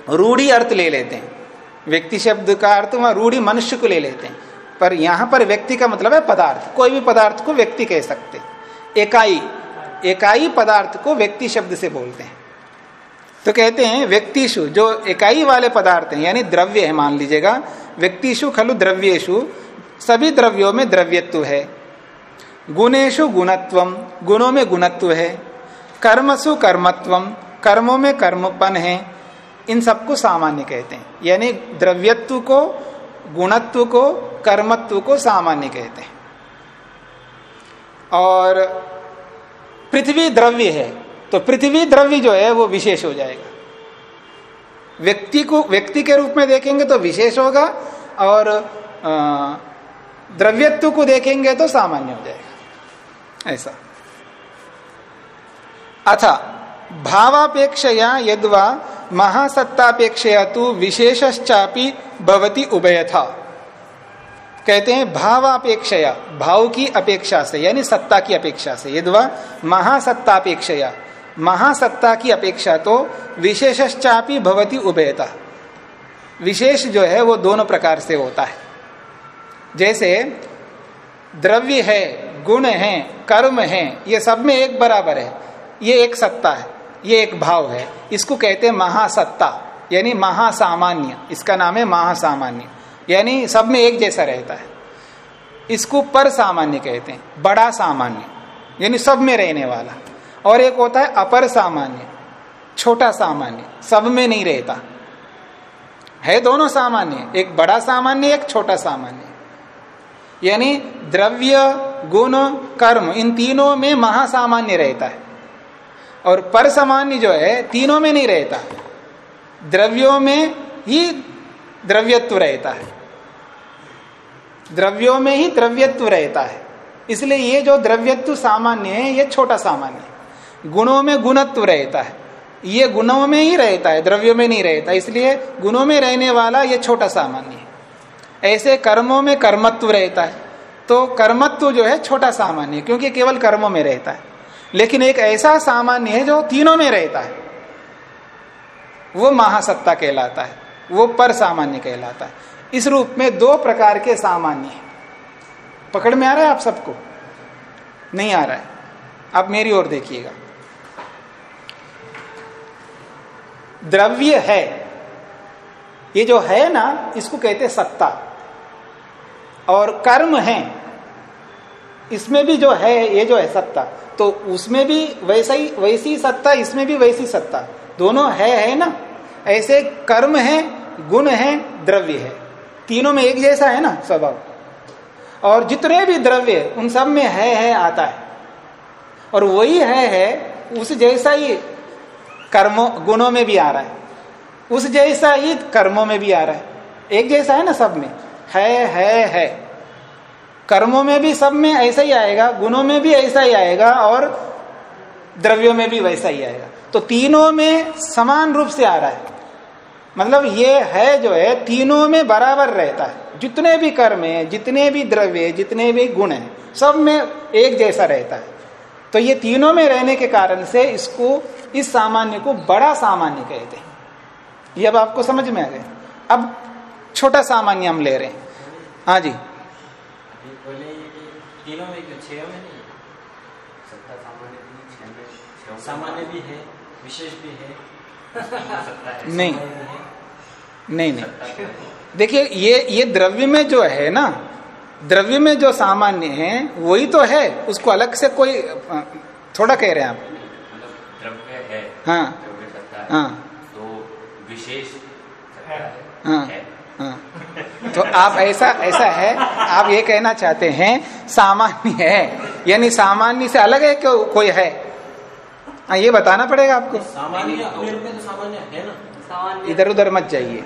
रूढ़ी अर्थ ले लेते हैं। व्यक्ति शब्द का अर्थ वहाँ रूढ़ी मनुष्य को ले लेते हैं। पर यहाँ पर व्यक्ति का मतलब है पदार्थ। कोई भी पदार्थ को व्यक्ति कह सकते इकाई इकाई पदार्थ को व्यक्ति शब्द से बोलते हैं। तो कहते हैं व्यक्तिशु जो इकाई वाले पदार्थ हैं, यानी द्रव्य है, मान लीजिएगा। व्यक्तिशु खलु द्रव्येशु सभी द्रव्यों में द्रव्यत्व है। गुणेशु गुणत्वम गुणों में गुणत्व है। कर्मसु कर्मत्वम कर्मों में कर्मपन है। इन सबको सामान्य कहते हैं। यानी द्रव्यत्व को, गुणत्व को, कर्मत्व को सामान्य कहते हैं। और पृथ्वी द्रव्य है। तो पृथ्वी द्रव्य जो है वो विशेष हो जाएगा। व्यक्ति को, व्यक्ति के रूप में देखेंगे तो विशेष होगा और द्रव्यत्व को देखेंगे तो सामान्य हो जाएगा। ऐसा। अथा, भावापेक्षया यदवा महासत्तापेक्षया तो विशेषश्चापी भवती उभयथा। कहते हैं भावापेक्षया, भाव की अपेक्षा से, यानी सत्ता की अपेक्षा से, यदवा महासत्तापेक्षया महासत्ता की अपेक्षा तो विशेषश्चापी भवती उभयता विशेष जो है, वो दोनों प्रकार से होता है। जैसे, द्रव्य है, गुण है, कर्म है, ये सब में एक बराबर है। ये एक सत्ता है, ये एक भाव है। इसको कहते हैं महासत्ता, यानी महासामान्य। इसका नाम है महासामान्य। यानी सब में एक जैसा रहता है। इसको पर सामान्य कहते हैं, बड़ा सामान्य। यानी सब में रहने वाला। और एक होता है अपर सामान्य, छोटा सामान्य, सब में नहीं रहता। है दोनों सामान्य, एक बड़ा सामान्य, एक छोटा सामान्य। यानी द्रव्य, गुण, कर्म, इन तीनों में महासामान्य रहता है। और पर सामान्य जो है, तीनों में नहीं रहता। द्रव्यों में ही द्रव्यत्व रहता है। द्रव्यों में ही द्रव्यत्व रहता है। इसलिए ये जो द्रव्यत्व सामान्य है, ये छोटा सामान्य गुणों में गुणत्व रहता है। ये गुणों में ही रहता है, द्रव्यों में नहीं रहता। इसलिए गुणों में रहने वाला ये छोटा सामान्य है। ऐसे कर्मों में कर्मत्व रहता है। तो कर्मत्व जो है छोटा सामान्य क्योंकि केवल कर्मों में रहता है। लेकिन एक ऐसा सामान्य है जो तीनों में रहता है। वो महासत्ता कहलाता है, वो पर सामान्य कहलाता है। इस रूप में दो प्रकार के सामान्य है। पकड़ में आ रहा है आप सबको? नहीं आ रहा है। आप मेरी ओर देखिएगा। द्रव्य है। ये जो है ना, इसको कहते सत्ता। और कर्म है। इसमें भी जो है, ये जो है सत्ता। तो उसमें भी वैसा ही, वैसी सत्ता, इसमें भी वैसी सत्ता। दोनों है है ना? ऐसे कर्म है, गुण है, द्रव्य है। तीनों में एक जैसा है ना स्वभाव? और जितने भी द्रव्य, उन सब में है है, आता है। और वही है है, उस जैसा ही कर्मों, गुणों में भी आ रहा है। उस जैसा ही कर्मों में भी आ रहा है। एक जैसा है ना सब में? है है है। कर्मों में भी सब में ऐसा ही आएगा, गुणों में भी ऐसा ही आएगा और द्रव्यों में भी वैसा ही आएगा। तो तीनों में समान रूप से आ रहा है। मतलब ये है जो है, तीनों में बराबर रहता है। जितने भी कर्म है, जितने भी द्रव्य जितने भी गुण है, सब में एक जैसा रहता है। तो ये तीनों में रहने के कारण से इसको इस सामान्य को बड़ा सामान्य कहते हैं। ये अब आपको समझ में आ गए? अब छोटा सामान्य हम ले रहे हैं। हाँ जी। तीनों में छह में नहीं? सामान्य भी है विशेष भी है। नहीं। नहीं नहीं। देखिए ये ये द्रव्य में जो है ना द्रव्य में जो सामान्य है वही तो है। उसको अलग से कोई थोड़ा कह रहे हैं आप। मतलब द्रव्य है। हाँ द्रव्य सत्ता है हाँ तो विशेष हाँ। हाँ। तो आप ऐसा ऐसा है आप ये कहना चाहते हैं सामान्य है। यानी सामान्य से अलग है क्यों कोई है? हाँ ये बताना पड़ेगा आपको। सामान्य तो सामान्य है ना? इधर उधर मत जाइए। आ।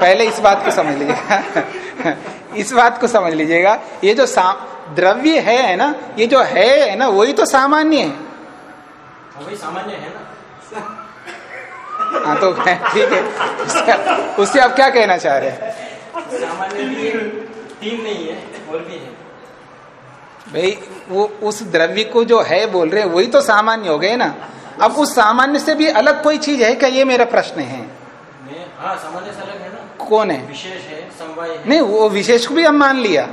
पहले इस बात को समझ लीजिएगा इस बात को समझ लीजिएगा ये जो सा द्रव्य है है ना ये जो है है ना वही तो सामान्य है। हाँ, वही सामान्य है ना। हाँ तो ठीक है। उससे, उससे आप क्या कहना चाह रहे हैं? सामान्य तीन नहीं है और भी है। भाई वो उस द्रव्य को जो है बोल रहे हैं वही तो सामान्य हो गए ना। अब उस सामान्य से भी अलग कोई चीज़ है क्या? ये मेरा प्रश्न है। हाँ सामान्य से अलग है ना। कौन है? विशेष है समवाय है। नहीं वो विशेष को भी हम मान लिया।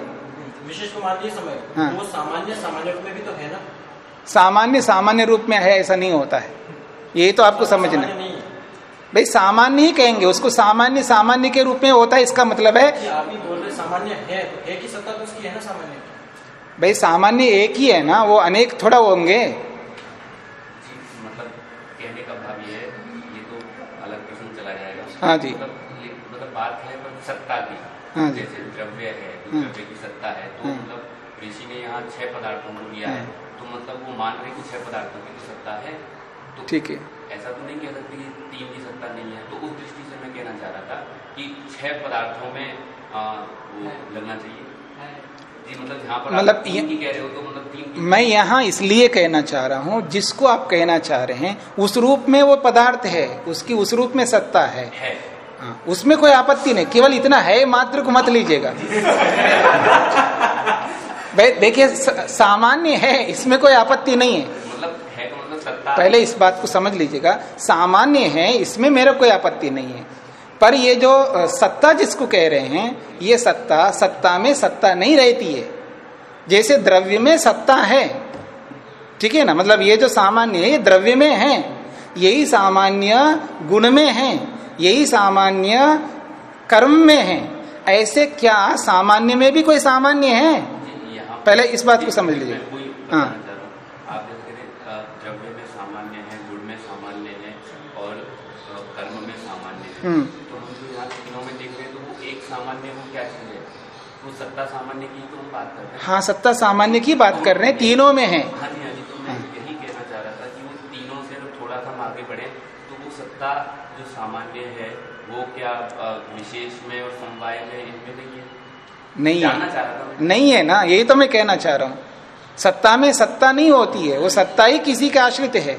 विशेष को मान दिए समय हाँ। तो वो सामान्य सामान्य रूप में भी तो है ना? सामान्य सामान्य रूप में है ऐसा नहीं होता है। यही तो आपको समझना है। भाई सामान्य ही कहेंगे उसको सामान्य सामान्य के रूप में होता है इसका मतलब है आप ही बोल रहे सामान्य है तो एक ही सत्ता तो उसकी है ना सामान्य? भाई सामान्य एक ही है ना वो अनेक थोड़ा होंगे। मतलब कहने का भाव ये है ये तो अलग चला जाएगा। हाँ जी। मतलब मतलब है पर सत्ता की हाँ जैसे द्रव्य है हाँ। द्रव्य की सत्ता है तो हाँ। मतलब ऋषि ने यहाँ छह पदार्थों को लिया है। तो मतलब वो मान रहे कि छह पदार्थों की तो सत्ता है। तो ठीक है। ऐसा तो नहीं कह सकते कि तीन की सत्ता नहीं है। तो उस दृष्टि से मैं कहना चाह रहा था कि छह पदार्थों में आ, वो लगना चाहिए। मतलब जहाँ पर मतलब तीन की कह रहे हो तो मतलब तीन की मैं यहाँ इसलिए कहना चाह रहा हूँ जिसको आप कहना चाह रहे हैं उस रूप में वो पदार्थ है उसकी उस रूप में सत्ता है। हाँ, उसमें कोई आपत्ति नहीं केवल इतना है मात्र को मत लीजिएगा। देखिए सामान्य है इसमें कोई आपत्ति नहीं है। मतलब है तो मतलब सत्ता पहले इस बात को समझ लीजिएगा सामान्य है इसमें मेरा कोई आपत्ति नहीं है। पर ये जो सत्ता जिसको कह रहे हैं ये सत्ता सत्ता में सत्ता नहीं रहती है। जैसे द्रव्य में सत्ता है ठीक है ना? मतलब ये जो सामान्य है ये द्रव्य में है। यही सामान्य गुण में है। यही सामान्य कर्म में है। ऐसे क्या सामान्य में भी कोई सामान्य है? पहले इस बात को समझ लीजिए। हाँ। हूँ। में सामान्य है गुण में सामान्य है और कर्म में सामान्य है। तो हम जो यहाँ तीनों में देख रहे हैं तो वो एक सामान्य वो क्या चीज़ है? वो सत्ता सामान्य की तो हम बात कर रहे हैं। हाँ सत्ता सामान्य की बात कर रहे हैं तीनों में है। हाँ जी हाँ जी तो मैं यही कहना चाह रहा था कि वो तीनों से थोड़ा सा हम आगे बढ़े तो वो सत्ता सामान्य है वो क्या विशेष में और समवाय में इनमें नहीं है? नहीं है। नहीं है ना यही तो मैं कहना चाह रहा हूँ। सत्ता में सत्ता नहीं होती है वो सत्ता ही किसी के आश्रित है।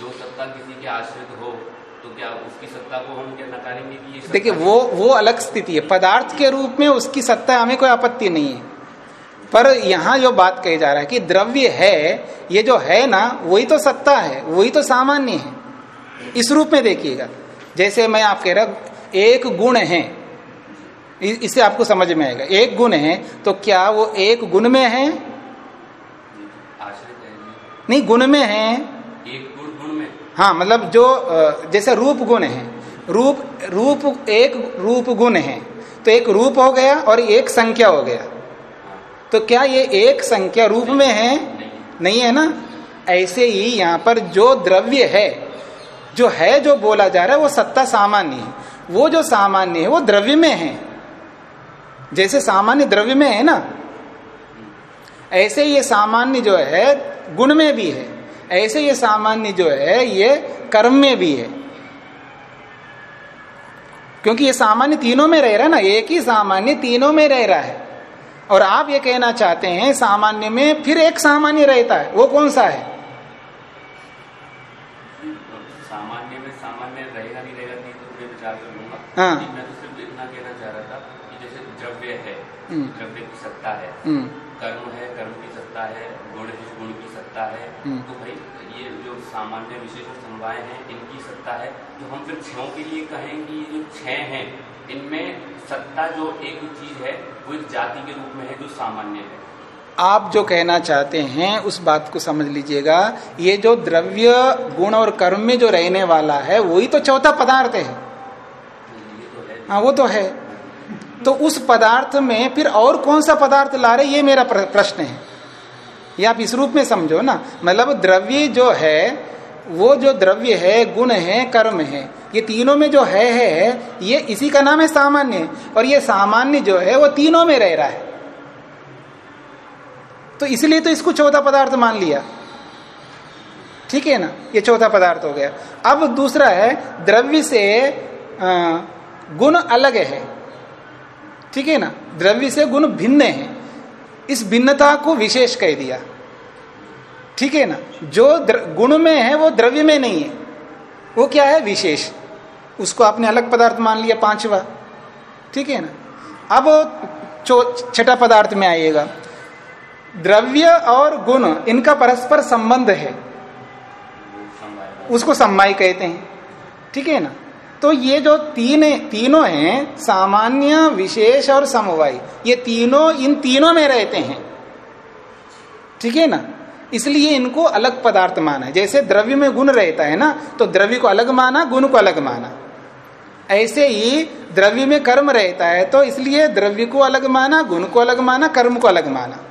जो सत्ता किसी के आश्रित हो तो क्या उसकी सत्ता को हम क्या नकारेंगे कि देखिए वो वो अलग स्थिति है। पदार्थ के रूप में उसकी सत्ता हमें कोई आपत्ति नहीं है। पर यहाँ जो बात कही जा रहा है कि द्रव्य है ये जो है ना वही तो सत्ता है वही तो सामान्य है। इस रूप में देखिएगा। जैसे मैं आप कह रहा एक गुण है। इ- इससे आपको समझ में आएगा। एक गुण है तो क्या वो एक गुण में है? नहीं। गुण में है। एक गुण गुण में। हाँ मतलब जो जैसे रूप गुण है। रूप रूप एक रूप गुण है। तो एक रूप हो गया और एक संख्या हो गया। तो क्या ये एक संख्या रूप में है? नहीं है ना? ऐसे ही यहाँ पर जो द्रव्य है जो है, जो बोला जा रहा है, वो सत्ता सामान्य है। वो जो सामान्य है, वो द्रव्य में है। जैसे सामान्य द्रव्य में है ना? ऐसे ये सामान्य जो है, गुण में भी है। ऐसे ये सामान्य जो है, ये कर्म में भी है। क्योंकि ये सामान्य तीनों में रह रहा है ना? एक ही सामान्य तीनों में रह रहा है। और आप ये कहना चाहते हैं, सामान्य में फिर एक सामान्य रहता है। वो कौन सा है सामान्य में सामान्य रहेगा नहीं रहेगा नहीं तो मैं विचार कर लूँगा हाँ। मैं तो सिर्फ़ इतना कहना चाह रहा था कि जैसे द्रव्य है हम्म। द्रव्य की सत्ता है हम्म, कर्म है कर्म की सत्ता है गुण है गुण की सत्ता है हम्म। तो भाई ये जो सामान्य विशेष और समवाय हैं इनकी सत्ता है तो हम फिर छयों के लिए कहें कि ये जो छह हैं इनमें सत्ता जो एक चीज़ है वो एक जाति के रूप में है जो सामान्य है आप जो कहना चाहते हैं उस बात को समझ लीजिएगा ये जो द्रव्य गुण और कर्म में जो रहने वाला है वही तो चौथा पदार्थ है है वो तो है। तो उस पदार्थ में फिर और कौन सा पदार्थ ला रहे ये मेरा प्रश्न है। ये आप इस रूप में समझो ना। मतलब द्रव्य जो है वो जो द्रव्य है गुण है कर्म है ये तीनों में जो है है ये इसी का नाम है सामान्य। और ये सामान्य जो है वो तीनों में रह रहा है। तो इसलिए तो इसको चौथा पदार्थ मान लिया। ठीक है ना? ये चौथा पदार्थ हो गया। अब दूसरा है द्रव्य से अ, गुण अलग है। ठीक है ना? द्रव्य से गुण भिन्न है। इस भिन्नता को विशेष कह दिया। ठीक है ना? जो गुण में है, वो द्रव्य में नहीं है। वो क्या है? विशेष। उसको आपने अलग पदार्थ मान लिया, पांचवा। ठीक है ना? अब छठा पदार्थ में आइएगा। द्रव्य और गुण, इनका परस्पर संबंध है। उसको सम्माई कहते हैं। ठीक है ना? तो ये जो तीन, तीनों हैं, सामान्य, विशेष और समवाय, ये तीनों, इन तीनों में रहते हैं। ठीक है ना? इसलिए इनको अलग पदार्थ माना है। जैसे द्रव्य में गुण रहता है ना तो द्रव्य को अलग माना, गुण को अलग माना। ऐसे ही द्रव्य में कर्म रहता है तो इसलिए द्रव्य को अलग माना, गुण को अलग माना, कर्म को अलग माना।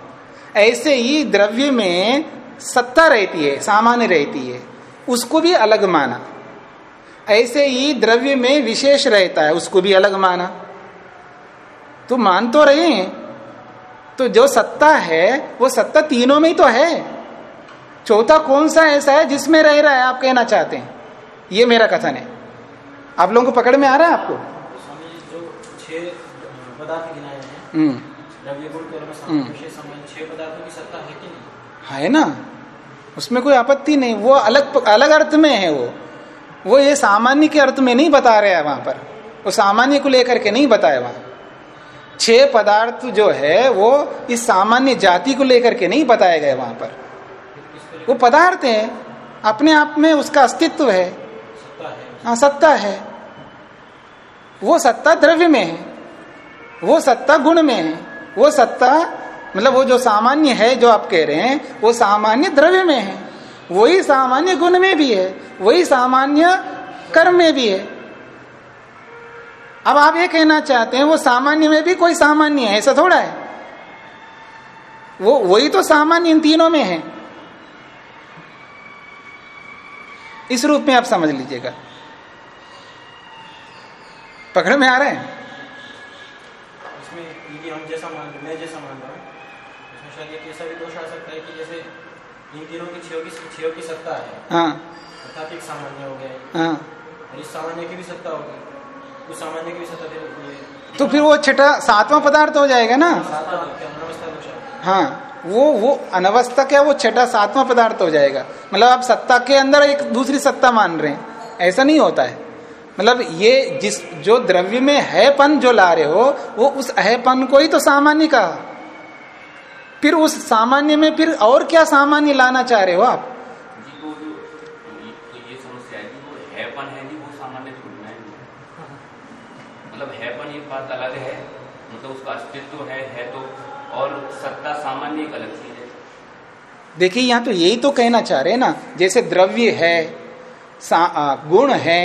ऐसे ही द्रव्य में सत्ता रहती है, सामान्य रहती है, उसको भी अलग माना। ऐसे ही द्रव्य में विशेष रहता है उसको भी अलग माना। तो मान तो रहे हैं। तो जो सत्ता है वो सत्ता तीनों में ही तो है। चौथा कौन सा ऐसा है जिसमें रह रहा है आप कहना चाहते हैं? ये मेरा कथन है। आप लोगों को पकड़ में आ रहा है आपको? स्वामी जो छह पदार्थ गिनाए हैं हम्म। हम्म। है है ना? उसमें कोई आपत्ति नहीं। वो अलग अलग अर्थ में है वो। वो ये सामान्य के अर्थ में नहीं बता रहे हैं वहाँ पर। वो सामान्य को लेकर के नहीं बताया वहाँ। छह पदार्थ जो है, वो इस सामान्य जाति को लेकर के नहीं बताए गए वहाँ पर। वो पदार्थ है। अपने आप में उसका अस्तित्व है। हाँ सत्ता है। वो सत्ता द्रव्य में है। वो सत्ता गुण में है। वो सत्ता मतलब वो जो सामान्य है जो आप कह रहे हैं, वो सामान्य द्रव्य में है। वही सामान्य गुण में भी है, वही सामान्य कर्म में भी है। अब आप ये कहना चाहते हैं, वो सामान्य में भी कोई सामान्य है, ऐसा थोड़ा है। वो, वही तो सामान्य इन तीनों में है। इस रूप में आप समझ लीजिएगा। पकड़ में आ रहे हैं? इसमें हम जैसा मान, मैं जैसा मान रहा हूँ शायद एक ऐसा भी दोष आ सकता है कि जैसे इन तीनों की की की सत्ता है। हाँ। अर्थात एक सामान्य हो गया हाँ। और इस सामान्य की भी सत्ता होगी। उस सामान्य की भी सत्ता फिर ये तो फिर वो छठा सातवां पदार्थ हो जाएगा ना? है? हाँ। वो वो अनवस्था क्या वो छठा सातवां पदार्थ हो जाएगा। मतलब आप सत्ता के अंदर एक दूसरी सत्ता मान रहे हैं। ऐसा नहीं होता है। मतलब ये जिस जो द्रव्य में हैपन जो ला रहे हो वो उस हैपन को ही तो सामान्य कहा। फिर उस सामान्य में फिर और क्या सामान्य लाना चाह रहे हो आप? जी वो जो ये- तो ये समस्या है कि वो हैपन है जी वो सामान्य थोड़ी ना है मतलब हैपन एक बात अलग है मतलब उसका अस्तित्व है है तो और सत्ता सामान्य एक अलग चीज़ है। देखिए यहाँ तो यही तो कहना चाह रहे हैं ना जैसे द्रव्य है आ, गुण है।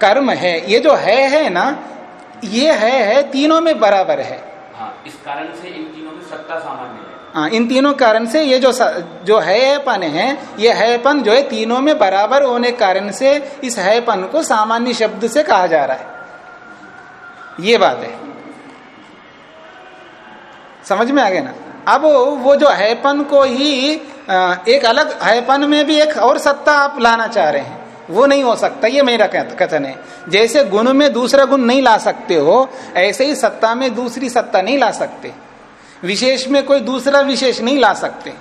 कर्म है ये जो है है ना ये है है तीनों में बराबर है। हाँ इस कारण से इन तीनों की सत्ता सामान्य है। हाँ इन तीनों कारण से ये जो जो हैपन है, ये हैपन जो है तीनों में बराबर होने कारण से इस हैपन को सामान्य शब्द से कहा जा रहा है। ये बात है। समझ में आ गया ना? अब वो जो हैपन को ही एक अलग हैपन में भी एक और सत्ता आप लाना चाह रहे हैं। वो नहीं हो सकता, ये मेरा कथन है। जैसे गुण में दूसरा गुण नहीं ला सकते हो, ऐसे ही सत्ता में दूसरी सत्ता नहीं ला सकते। विशेष में कोई दूसरा विशेष नहीं ला सकते।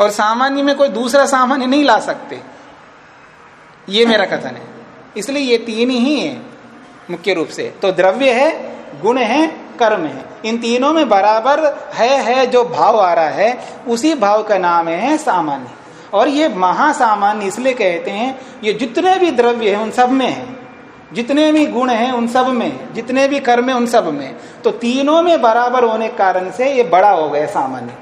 और सामान्य में कोई दूसरा सामान्य नहीं ला सकते। ये मेरा कथन है। इसलिए ये तीन ही है मुख्य रूप से। तो द्रव्य है, गुण है, कर्म है। इन तीनों में बराबर है है जो भाव आ रहा है, उसी भाव का नाम है सामान्य। और ये महासामान्य इसलिए कहते हैं, ये जितने भी द्रव्य है उन सब में है। जितने भी गुण हैं उन सब में, जितने भी कर्म है उन सब में। तो तीनों में बराबर होने के कारण से ये बड़ा हो गया सामान्य।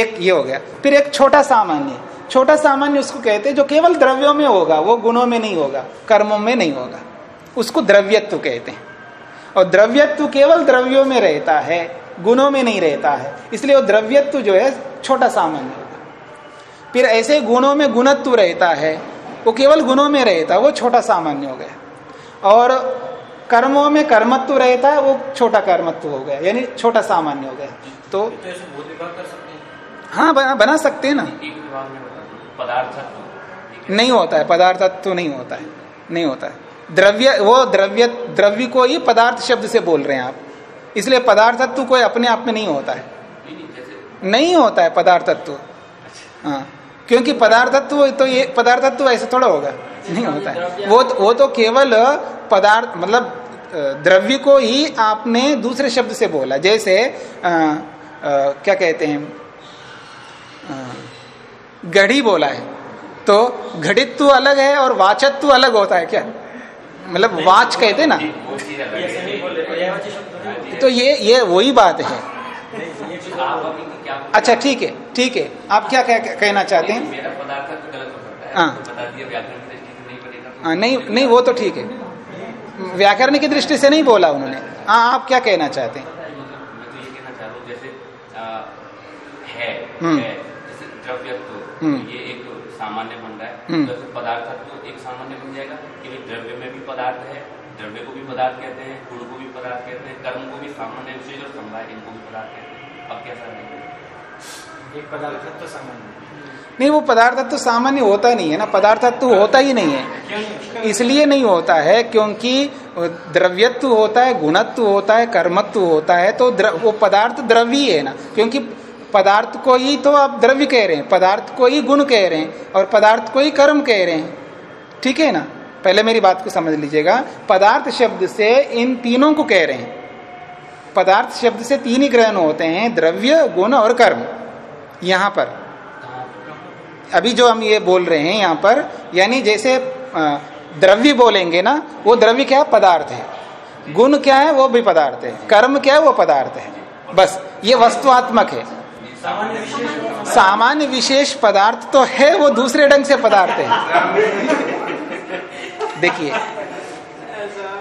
एक ये हो गया। फिर एक छोटा सामान्य। छोटा सामान्य उसको कहते हैं जो केवल द्रव्यों में होगा, वो गुणों में नहीं होगा, कर्मों में नहीं होगा। उसको द्रव्यत्व कहते हैं। और द्रव्यत्व केवल द्रव्यों में रहता है, गुणों में नहीं रहता है। इसलिए वो द्रव्यत्व जो है छोटा सामान्य। फिर ऐसे गुणों में गुणत्व रहता है वो केवल गुणों में रहता है वो छोटा सामान्य हो गया। और कर्मों में कर्मत्व रहता है वो छोटा कर्मत्व हो गया यानी छोटा सामान्य हो गया। तो तो हैं? बना, बना सकते हैं ना। पदार्थ नहीं होता है पदार्थत्व। तो नहीं होता है नहीं होता है द्रव्य वो द्रव्य द्रव्य को ही पदार्थ शब्द से बोल रहे हैं आप। इसलिए पदार्थत्व कोई अपने आप में नहीं होता है। नहीं होता है पदार्थत्व। हाँ। क्योंकि पदार्थत्व तो ये पदार्थत्व ऐसा थोड़ा होगा। नहीं होता है। वो तो, वो तो केवल पदार्थ मतलब द्रव्य को ही आपने दूसरे शब्द से बोला। जैसे अ, क्या कहते हैं? गढ़ी बोला है। तो घड़ित्व अलग है और वाचत्व अलग होता है क्या? मतलब वाच कहते ना। तो ये ये वही बात है। अच्छा ठीक है ठीक है। आप क्या क्या कहना चाहते हैं? मेरा पदार्थ तो गलत हो। तो बता दिया व्याकरण की दृष्टि से नहीं हाँ, नहीं नहीं वो तो ठीक है। व्याकरण की दृष्टि से नहीं बोला उन्होंने। हाँ आप क्या कहना चाहते हैं? तो ये एक सामान्य बन रहा है। हम्म। तो जैसे पदार्थत्व एक सामान्य बन जाएगा कि द्रव्य में भी पदार्थ है द्रव्य को भी पदार्थ कहते हैं गुण को भी पदार्थ कहते हैं कर्म को भी सामान्य विशेष और समवाय इनको भी पदार्थ कहते हैं। अब कैसा रहेगा एक पदार्थ तो सामान्य। नहीं वो पदार्थ तो सामान्य होता नहीं है ना पदार्थ तो होता ही नहीं है। इसलिए नहीं होता है क्योंकि द्रव्यत्व होता है गुणत्व होता है कर्मत्व होता है तो द्र, वो पदार्थ द्रव्य है ना। क्योंकि पदार्थ को ही तो आप द्रव्य कह रहे हैं पदार्थ को ही गुण कह रहे हैं और पदार्थ को ही कर्म कह रहे हैं। ठीक है ना? पहले मेरी बात को समझ लीजिएगा। पदार्थ शब्द से इन तीनों को कह रहे हैं। पदार्थ शब्द से तीन ही ग्रहण होते हैं, द्रव्य, गुण और कर्म। यहाँ पर। अभी जो हम ये बोल रहे हैं यहाँ पर, यानी जैसे द्रव्य बोलेंगे ना, वो द्रव्य क्या है? पदार्थ है। गुण क्या है? वो भी पदार्थ है। कर्म क्या है? वो पदार्थ है। बस, ये वस्तुआत्मक है। सामान्य विशेष पदार्थ तो है, वो दूसरे ढंग से पदार्थ है। देखिए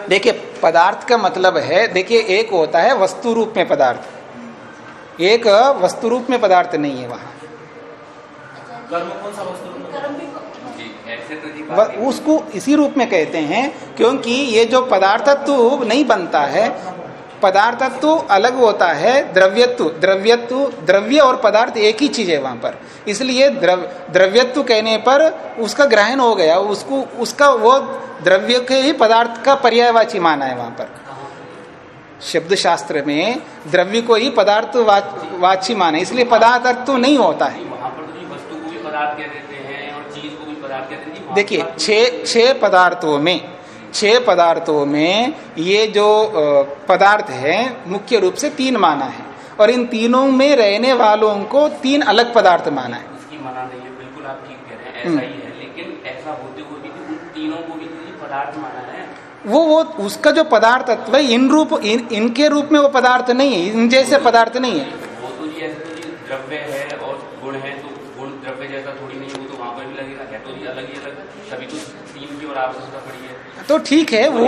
देखिए पदार्थ का मतलब है देखिए एक होता है वस्तु रूप में पदार्थ एक वस्तु रूप में पदार्थ नहीं है वहाँ कर्म कौन सा वस्तु रूप में? कर्म भी जी, ऐसे तो। उसको इसी रूप में कहते हैं क्योंकि ये जो पदार्थत्व नहीं बनता है पदार्थत्व अलग होता है द्रव्यत्व। द्रव्यत्व द्रव्य और पदार्थ एक ही चीज़ है वहाँ पर। इसलिए द्रव द्रव्यत्व कहने पर उसका ग्रहण हो गया उसको उसका वो द्रव्य के ही पदार्थ का पर्यायवाची माना है वहाँ पर। शब्द शास्त्र में द्रव्य को ही पदार्थ वाची माना है इसलिए पदार्थत्व नहीं होता है। तो देखिए छह छह पदार्थों में छह पदार्थों में ये जो पदार्थ है मुख्य रूप से तीन माना है। और इन तीनों में रहने वालों को तीन अलग पदार्थ माना है। इसकी मना नहीं है बिल्कुल आप ठीक कह रहे हैं हम्म। ऐसा ही है लेकिन ऐसा होते हुए भी उन तीनों को भी पदार्थ माना है। वो वो उसका जो पदार्थ तत्व है इन रूप इन, इनके रूप में वो पदार्थ नहीं है इन जैसे पदार्थ नहीं है। वो तो ऐसे तो द्रव्य है और गुण है तो गुण द्रव्य जैसा थोड़ी नहीं है वो तो वहाँ पर भी लगेगा है तो अलग ही अलग तभी तो तीन की और तो ठीक है, वो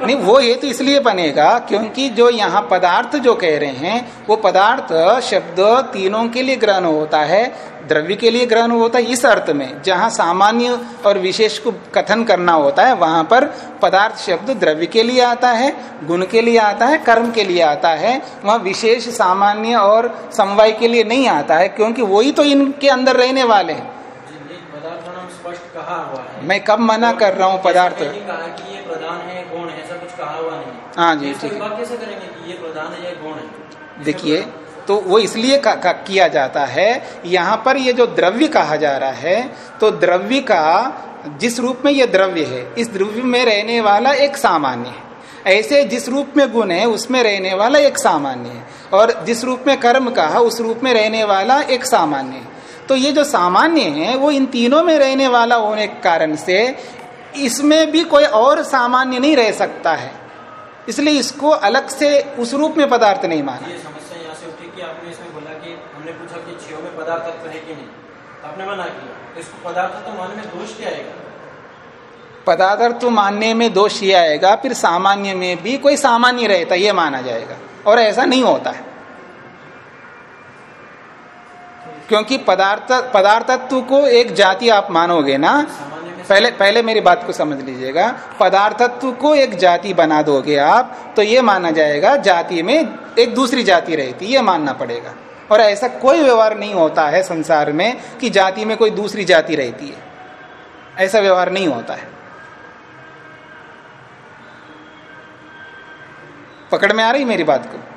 नहीं, वो ये तो इसलिए बनेगा क्योंकि जो यहाँ पदार्थ जो कह रहे हैं, वो पदार्थ शब्द तीनों के लिए ग्रहण होता है, द्रव्य के लिए ग्रहण होता है, इस अर्थ में। जहाँ सामान्य और विशेष को कथन करना होता है, वहाँ पर पदार्थ शब्द द्रव्य के लिए आता है, गुण के लिए आता है, कर्म के लिए आता है। वहाँ विशेष, सामान्य और समवाय के लिए नहीं आता है, क्योंकि वही तो इनके अंदर रहने वाले हैं जी, पदार्थ नाम स्पष्ट कहा हुआ है। मैं कब मना कर रहा हूँ पदार्थ? कहा कि ये प्रधान है गुण है ऐसा कुछ कहा हुआ नहीं। हाँ जी, ठीक है। कैसे करेंगे कि ये प्रधान है ये गुण है। देखिए तो वो इसलिए का, का, किया जाता है यहाँ पर ये जो द्रव्य कहा जा रहा है तो द्रव्य का जिस रूप में ये द्रव्य है इस द्रव्य में रहने वाला एक सामान्य है। ऐसे जिस रूप में गुण है उसमें रहने वाला एक सामान्य है। और जिस रूप में कर्म कहा उस रूप में रहने वाला एक सामान्य है। तो ये जो सामान्य है वो इन तीनों में रहने वाला होने के कारण से इसमें भी कोई और सामान्य नहीं रह सकता है। इसलिए इसको अलग से उस रूप में पदार्थ नहीं माना। ये समस्या यहाँ से उठी कि आपने इसमें बोला कि हमने पूछा कि छो में पदार्थ तत्व है कि नहीं। आपने मना किया। तो इसको पदार्थ तो मानने में दोष क्या आएगा? पदार्थ मानने में दोष ये आएगा फिर सामान्य में भी कोई सामान्य रहता ये माना जाएगा। और ऐसा नहीं होता है। क्योंकि पदार्थ पदार्थत्व को एक जाति आप मानोगे ना? पहले पहले मेरी बात को समझ लीजिएगा। पदार्थत्व को एक जाति बना दोगे आप तो ये माना जाएगा जाति में एक दूसरी जाति रहती ये मानना पड़ेगा। और ऐसा कोई व्यवहार नहीं होता है संसार में कि जाति में कोई दूसरी जाति रहती है। ऐसा व्यवहार नहीं होता है। पकड़ में आ रही मेरी बात को?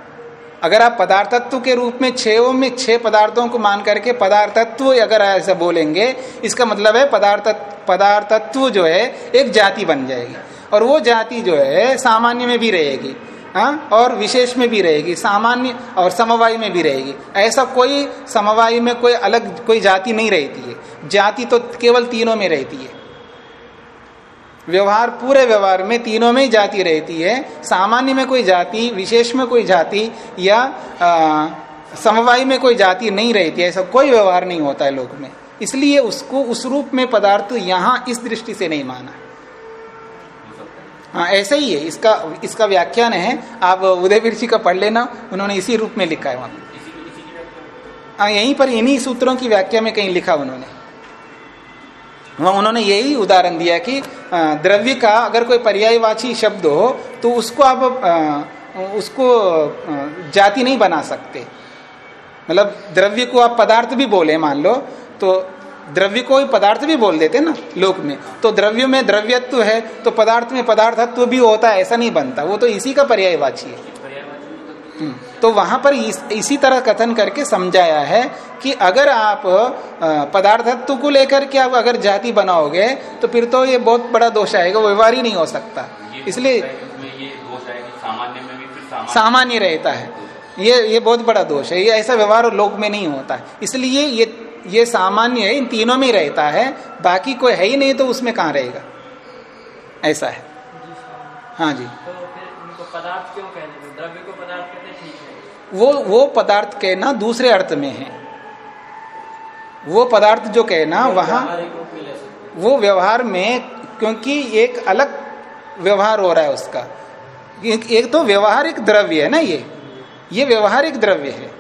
अगर आप पदार्थत्व के रूप में छह में छह पदार्थों को मान करके पदार्थत्व अगर ऐसा बोलेंगे, इसका मतलब है पदार्थ पदार्थत्व जो है, एक जाति बन जाएगी। और वो जाति जो है, सामान्य में भी रहेगी हाँ? और विशेष में भी रहेगी, सामान्य और समवाय में भी रहेगी। ऐसा कोई समवाय में कोई अलग, कोई जाति नहीं रहती है। जाति तो केवल तीनों में रहती है। व्यवहार, पूरे व्यवहार में तीनों में ही जाति रहती है। सामान्य में कोई जाति, विशेष में कोई जाति या समवाय में कोई जाति नहीं रहती है। ऐसा कोई व्यवहार नहीं होता है लोक में। इसलिए उसको उस रूप में पदार्थ यहाँ इस दृष्टि से नहीं माना। हाँ ऐसा ही है। इसका इसका व्याख्यान है। आप उदयवीर जी का पढ़ लेना। उन्होंने इसी रूप में लिखा है वहाँ। हाँ यहीं पर इन्हीं सूत्रों की व्याख्या में कहीं लिखा उन्होंने। वहाँ उन्होंने यही उदाहरण दिया कि द्रव्य का अगर कोई पर्यायवाची शब्द हो तो उसको आप उसको जाति नहीं बना सकते। मतलब द्रव्य को आप पदार्थ भी बोले मान लो तो द्रव्य को ही पदार्थ भी बोल देते ना लोक में। तो द्रव्य में द्रव्यत्व है तो पदार्थ में पदार्थत्व भी होता है ऐसा नहीं बनता। वो तो इसी का पर्यायवाची है। हम्म, तो वहाँ पर इस, इसी तरह कथन करके समझाया है कि अगर आप पदार्थत्व को लेकर के आप अगर जाति बनाओगे तो फिर तो ये बहुत बड़ा दोष आएगा व्यवहार ही नहीं हो सकता। इसलिए सामान्य रहता है। ये ये बहुत बड़ा दोष है ये ऐसा व्यवहार लोक में नहीं होता। है इसलिए ये ये सामान्य है इन तीनों में रहता है बाकी कोई है ही नहीं तो उसमें कहाँ रहेगा? ऐसा है। हाँ जी। तो फिर पदार्थ क्यों कहते द्रव्य को पदार्थ कहते ठीक है वो वो पदार्थ कहना दूसरे अर्थ में है। वो पदार्थ जो कहना वहाँ वो व्यवहार में क्योंकि एक अलग व्यवहार हो रहा है उसका। एक तो व्यवहारिक द्रव्य है ना ये। ये व्यवहारिक द्रव्य है।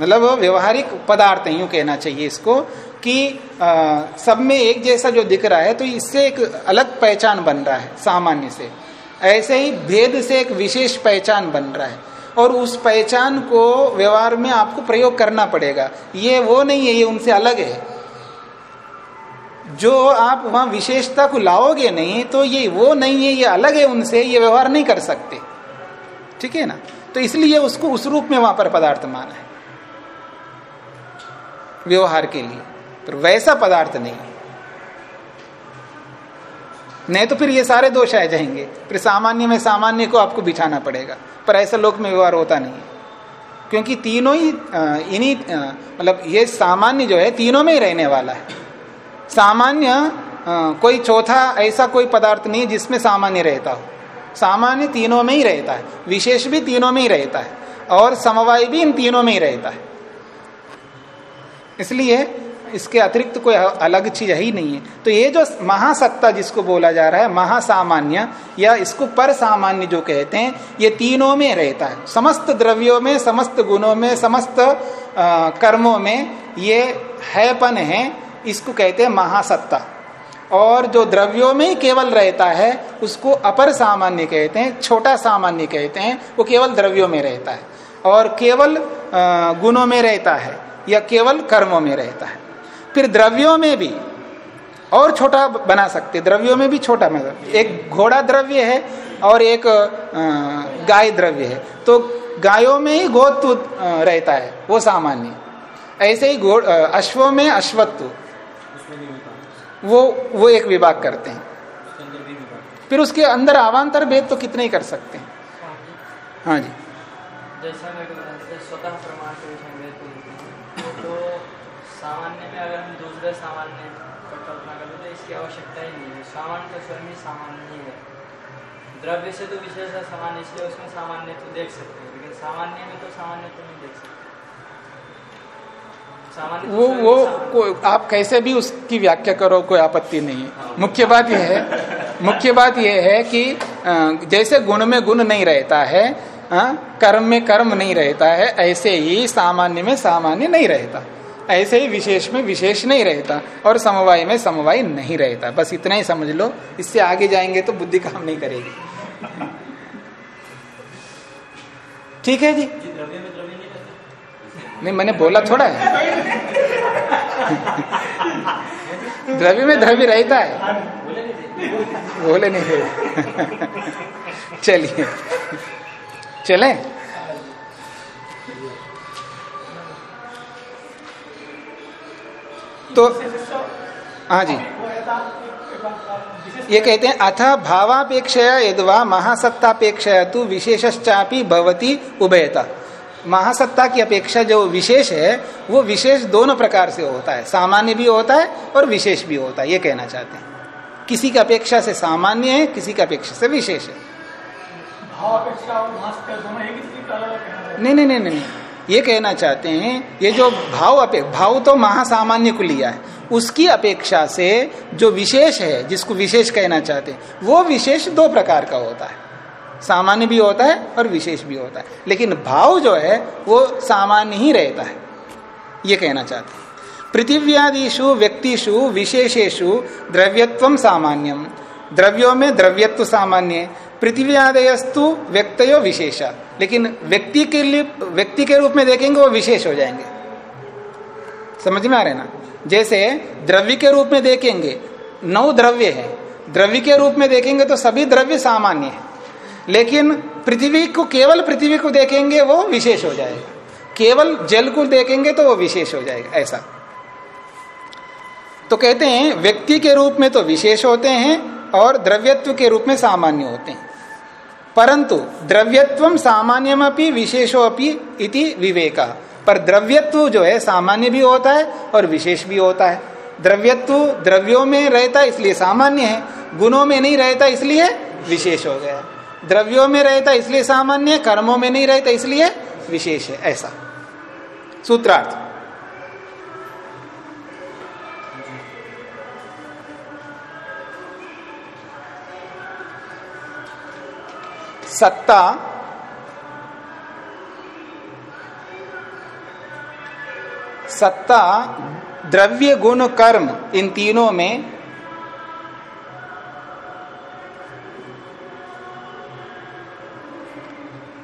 मतलब व्यवहारिक पदार्थ यूँ कहना चाहिए इसको कि आ, सब में एक जैसा जो दिख रहा है तो इससे एक अलग पहचान बन रहा है सामान्य से। ऐसे ही भेद से एक विशेष पहचान बन रहा है। और उस पहचान को व्यवहार में आपको प्रयोग करना पड़ेगा। ये वो नहीं है, ये उनसे अलग है। जो आप वहाँ विशेषता को लाओगे नहीं तो ये वो नहीं है, ये अलग है उनसे, ये व्यवहार नहीं कर सकते। ठीक है ना? तो इसलिए उसको उस रूप में वहाँ पर पदार्थ माना है। व्यवहार के लिए। पर वैसा पदार्थ नहीं नहीं तो फिर ये सारे दोष आ जाएँगे। फिर सामान्य में सामान्य को आपको बिछाना पड़ेगा। पर ऐसा लोक में व्यवहार होता नहीं है। क्योंकि तीनों ही इन्हीं मतलब ये सामान्य जो है, तीनों में ही रहने वाला है। सामान्य कोई चौथा ऐसा कोई पदार्थ नहीं जिसमें सामान्य रहता हो। सामान्य तीनों में ही रहता है। विशेष भी तीनों में ही रहता है। और समवाय भी इन तीनों में ही रहता है। इसलिए इसके अतिरिक्त कोई अलग चीज़ है नहीं है। तो ये जो महासत्ता जिसको बोला जा रहा है, महासामान्य, या इसको पर सामान्य जो कहते हैं, ये तीनों में रहता है। समस्त द्रव्यों में, समस्त गुणों में, समस्त कर्मों में ये हैपन है, इसको कहते हैं महासत्ता। और जो द्रव्यों में ही केवल रहता है, उसको अपर सामान्य कहते हैं, छोटा सामान्य कहते हैं, वो केवल द्रव्यों में रहता है। और केवल गुणों में रहता है, या केवल कर्मों में रहता है। फिर द्रव्यों में भी और छोटा बना सकते, द्रव्यों में भी छोटा मतलब एक घोड़ा द्रव्य है और एक गाय द्रव्य है। तो गायों में ही गोत्व रहता है, वो सामान्य। ऐसे ही अश्वों में अश्वत्व। वो वो एक विभाग करते हैं। फिर उसके अंदर अवान्तर भेद तो कितने ही कर सकते हैं। हाँ जी। जैसा स्वतः सामान्य में अगर हम दूसरे सामान्य का कल्पना करें तो इसकी आवश्यकता ही नहीं है। सामान्य तो स्वयं ही सामान्य ही है। द्रव्य से तो विशेष है सामान्य इसलिए उसमें सामान्य तो देख सकते हैं लेकिन सामान्य में तो सामान्य तो नहीं देख सकते। तो वो वो को, आप कैसे भी उसकी व्याख्या करो कोई आपत्ति नहीं है। मुख्य बात यह है मुख्य बात यह है कि जैसे गुण में गुण नहीं रहता है कर्म में कर्म नहीं रहता है ऐसे ही सामान्य में सामान्य नहीं रहता। ऐसे ही विशेष में विशेष नहीं रहता और समवाय में समवाय नहीं रहता। बस इतना ही समझ लो, इससे आगे जाएँगे तो बुद्धि काम नहीं करेगी। ठीक है जी? नहीं, मैंने बोला थोड़ा है। द्रव्य में द्रव्य रहता है। बोले नहीं। चलिए। चलें? तो हाँ जी। ये कहते हैं अथ भावापेक्षया यदवा महासत्तापेक्षया तो विशेषश्चापी भवती उभयता। महासत्ता की अपेक्षा जो विशेष है वो विशेष दोनों प्रकार से होता है। सामान्य भी होता है और विशेष भी होता है ये कहना चाहते हैं। किसी की अपेक्षा से सामान्य है किसी की अपेक्षा से विशेष है। नहीं नहीं नहीं नहीं। ये कहना चाहते हैं, ये जो भाव अपेक्षा भाव तो महासामान्य को लिया है। उसकी अपेक्षा से जो विशेष है, जिसको विशेष कहना चाहते हैं, वो विशेष दो प्रकार का होता है। सामान्य भी होता है और विशेष भी होता है। लेकिन भाव जो है, वो सामान्य ही रहता है। ये कहना चाहते हैं। पृथिव्यादिशु व्यक्तिषु विशेषेशु द्रव्यत्व सामान्यम द्रव्यों में द्रव्यत्व सामान्य पृथ्व्यादयस्तु व्यक्तयो विशेषा। लेकिन व्यक्ति के लिए, व्यक्ति के रूप में देखेंगे वो विशेष हो जाएँगे। समझ में आ रहे ना? जैसे द्रव्य के रूप में देखेंगे, नौ द्रव्य है। द्रव्य के रूप में देखेंगे तो सभी द्रव्य सामान्य है। लेकिन पृथ्वी को, केवल पृथ्वी को देखेंगे वो विशेष हो जाएगा। केवल जल को देखेंगे तो वो विशेष हो जाएगा, ऐसा। तो कहते हैं, व्यक्ति के रूप में तो विशेष होते हैं और द्रव्यत्व के रूप में सामान्य होते हैं। परंतु द्रव्यत्व सामान्यमपि विशेषोपि इति विवेक। पर द्रव्यत्व जो है, सामान्य भी होता है और विशेष भी होता है। द्रव्यत्व द्रव्यों में रहता है इसलिए सामान्य है, गुणों में नहीं रहता इसलिए विशेष हो गया द्रव्यों में रहता इसलिए सामान्य, कर्मों में नहीं रहता इसलिए विशेष है, ऐसा। सूत्रार्थ। सत्ता सत्ता, द्रव्य गुण कर्म, इन तीनों में